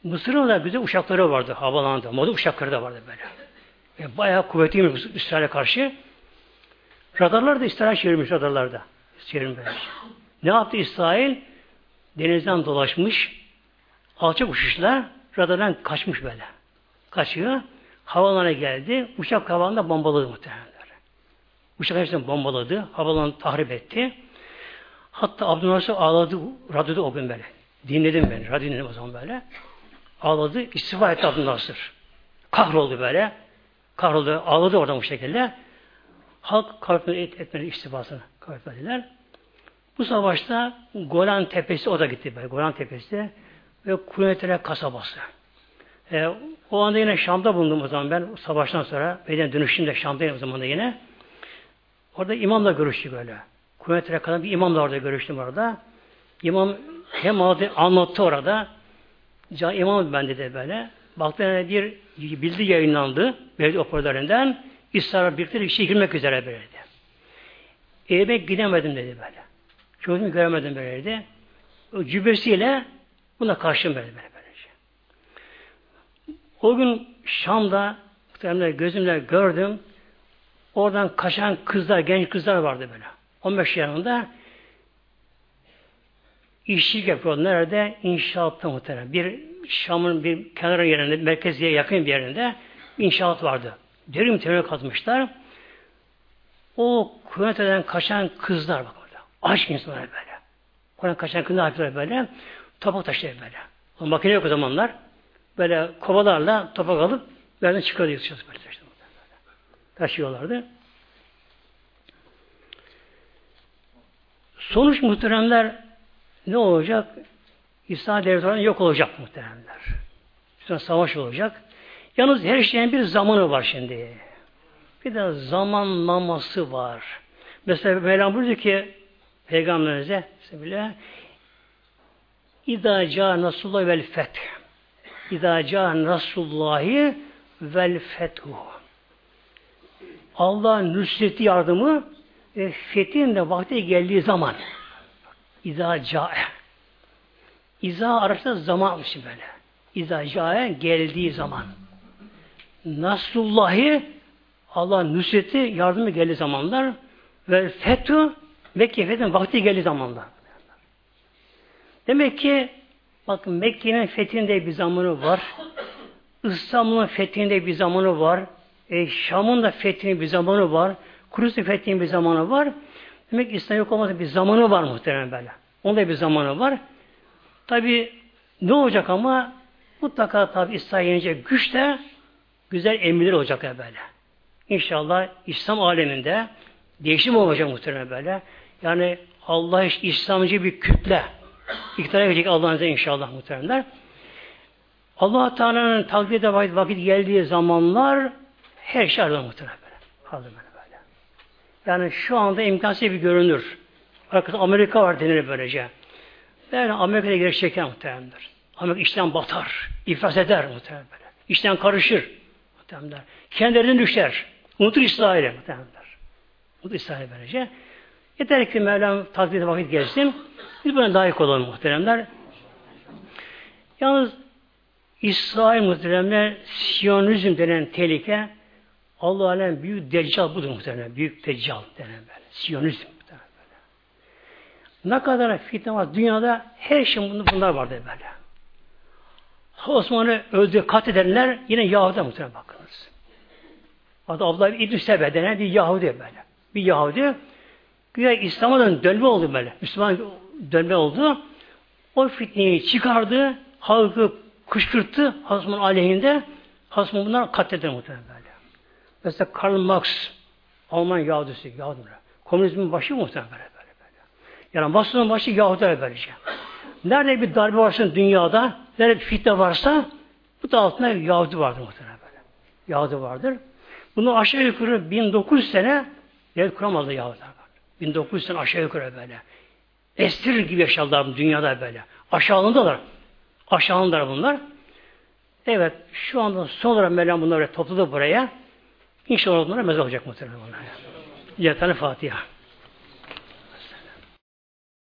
Mısır'ın da güzel uçakları vardı havaalanında. Moda uçakları da vardı böyle. Yani bayağı kuvvetliymiş İsrail'e karşı. Radarlar da İsrail çevirmiş radarlarda. Çevirmiş. Ne yaptı İsrail? Denizden dolaşmış. Alçak uçuşlar radardan kaçmış böyle. Kaçıyor. Havalarına geldi. Uçak havalanda bombaladı muhtemelen. Uçak hepsini bombaladı. Havalanı tahrip etti. Hatta Abdülnasır ağladı radyoda o gün böyle. Dinledim ben. Radyo dinledim o zaman böyle. Ağladı. istifa etti Abdülnasır. Kahroldu böyle. Kahroldu. Ağladı oradan bu şekilde. Halk kabul et, etmedi istifasını kabul. Bu savaşta Golan Tepesi o da gitti böyle. Golan Tepesi ve Kunetere kasabası. E, o anda yine Şam'da bulundum o zaman ben savaştan sonra. Beden dönüşümde Şam'dayım o zaman da yine. Orada imamla görüştü böyle. Kunetere kadar bir imamla orada görüştüm orada. İmam hem anlattı orada. Can imam ben dedi böyle. Baktım bir bildi yayınlandı. Belediye operatöründen. İsrail birlikte bir şey girmek üzere böyle dedi. Evime gidemedim dedi böyle. Çocuğumu göremedim böyle dedi. O cübbesiyle buna karşım böyle böyle. O gün Şam'da gözümle gördüm. Oradan kaçan kızlar, genç kızlar vardı böyle. 15 yaşında işçilik yapıyor. Nerede? İnşaatta muhtemelen. Bir Şam'ın bir kenar yerinde, merkeziye yakın bir yerinde inşaat vardı. Derin temel kazmışlar. O kuvveteden kaçan kızlar bak orada. Aşk insanlar böyle. Oradan kaçan kızlar böyle. Topak taşıyor böyle. O makine yok o zamanlar. Böyle kovalarla topak alıp yerden çıkarıyor. Böyle taşıyor. Taşıyorlardı. Sonuç muhteremler ne olacak? İsa devleti yok olacak muhteremler. Sonra savaş olacak. Yalnız her şeyin bir zamanı var şimdi. Bir de zamanlaması var. Mesela Mevlam buyuruyor ki Peygamberimize bile İdâ câ Nasrullah vel feth. İdâ câ Nasrullahi vel fethu. Allah'ın nüsreti yardımı ve fethin de vakti geldiği zaman İzâ câe İzâ arasında zaman böyle. İzâ geldiği zaman. Nasrullahi Allah nusreti yardımı geldiği zamanlar ve fethu Mekke fethin vakti geldiği zamanlar. Demek ki bakın Mekke'nin fethinde bir zamanı var. İstanbul'un fethinde bir zamanı var. E, Şam'ın da fethinin bir zamanı var. Kudüs'ün fethinin bir zamanı var. Demek İslam yok olmasın bir zamanı var muhtemelen böyle. Onun da bir zamanı var. Tabi ne olacak ama mutlaka tabi İslam yenecek güç de güzel emirler olacak böyle. İnşallah İslam aleminde değişim olacak muhtemelen böyle. Yani Allah İslamcı bir kütle iktidar edecek Allah'ın izniyle inşallah muhteremler. Allah Teala'nın takdirde vakit, vakit geldiği zamanlar her şey arada muhtemelen böyle. Kaldı böyle. Yani şu anda imkansız bir görünür. Arkasında Amerika var denir böylece. Yani Amerika'da gerçekten muhtemelendir. Amerika işten batar, iflas eder muhtemelen böyle. İşten karışır muhtemelen. Kendilerinden düşer. Unutur İsrail'i muhtemelen. Unutur İsrail'i böylece. Yeter ki Mevlam takdirde vakit gelsin. Biz buna layık olalım muhteremler. Yalnız İsrail muhteremler Siyonizm denen tehlike Allah alem büyük deccal budur muhteremler. Büyük deccal denen böyle. Siyonizm muhteremler. Ne kadar fitne var dünyada her şey bunlar vardır böyle. Osman'ı öldü, katledenler yine Yahudi muhtemelen bakınız. Adı Abdullah İbn Sebe denen bir Yahudi böyle. Bir Yahudi güya İslam'a dönme oldu böyle. Müslüman dönme oldu. O fitneyi çıkardı, halkı kışkırttı Hasm'ın aleyhinde. Hasm'ın bunlar katleder muhtemelen böyle. Mesela Karl Marx, Alman Yahudisi, Yahudiler. Komünizmin başı muhtemelen böyle, böyle. Yani Basya'nın başı Yahudiler böylece. Nerede bir darbe varsa dünyada, nerede bir fitne varsa bu da altında Yahudi vardır muhtemelen böyle. Yahudi vardır. Bunu aşağı yukarı 1900 sene devlet kuramadı Yahudiler. 1900 sene aşağı yukarı böyle. Estir gibi yaşadılar dünyada böyle. Aşağılındalar. Aşağılındalar bunlar. Evet, şu anda son olarak Mevlam bunları topladı buraya. İnşallah bunlara mezar olacak muhtemelen bunlar. Yeterli Fatiha.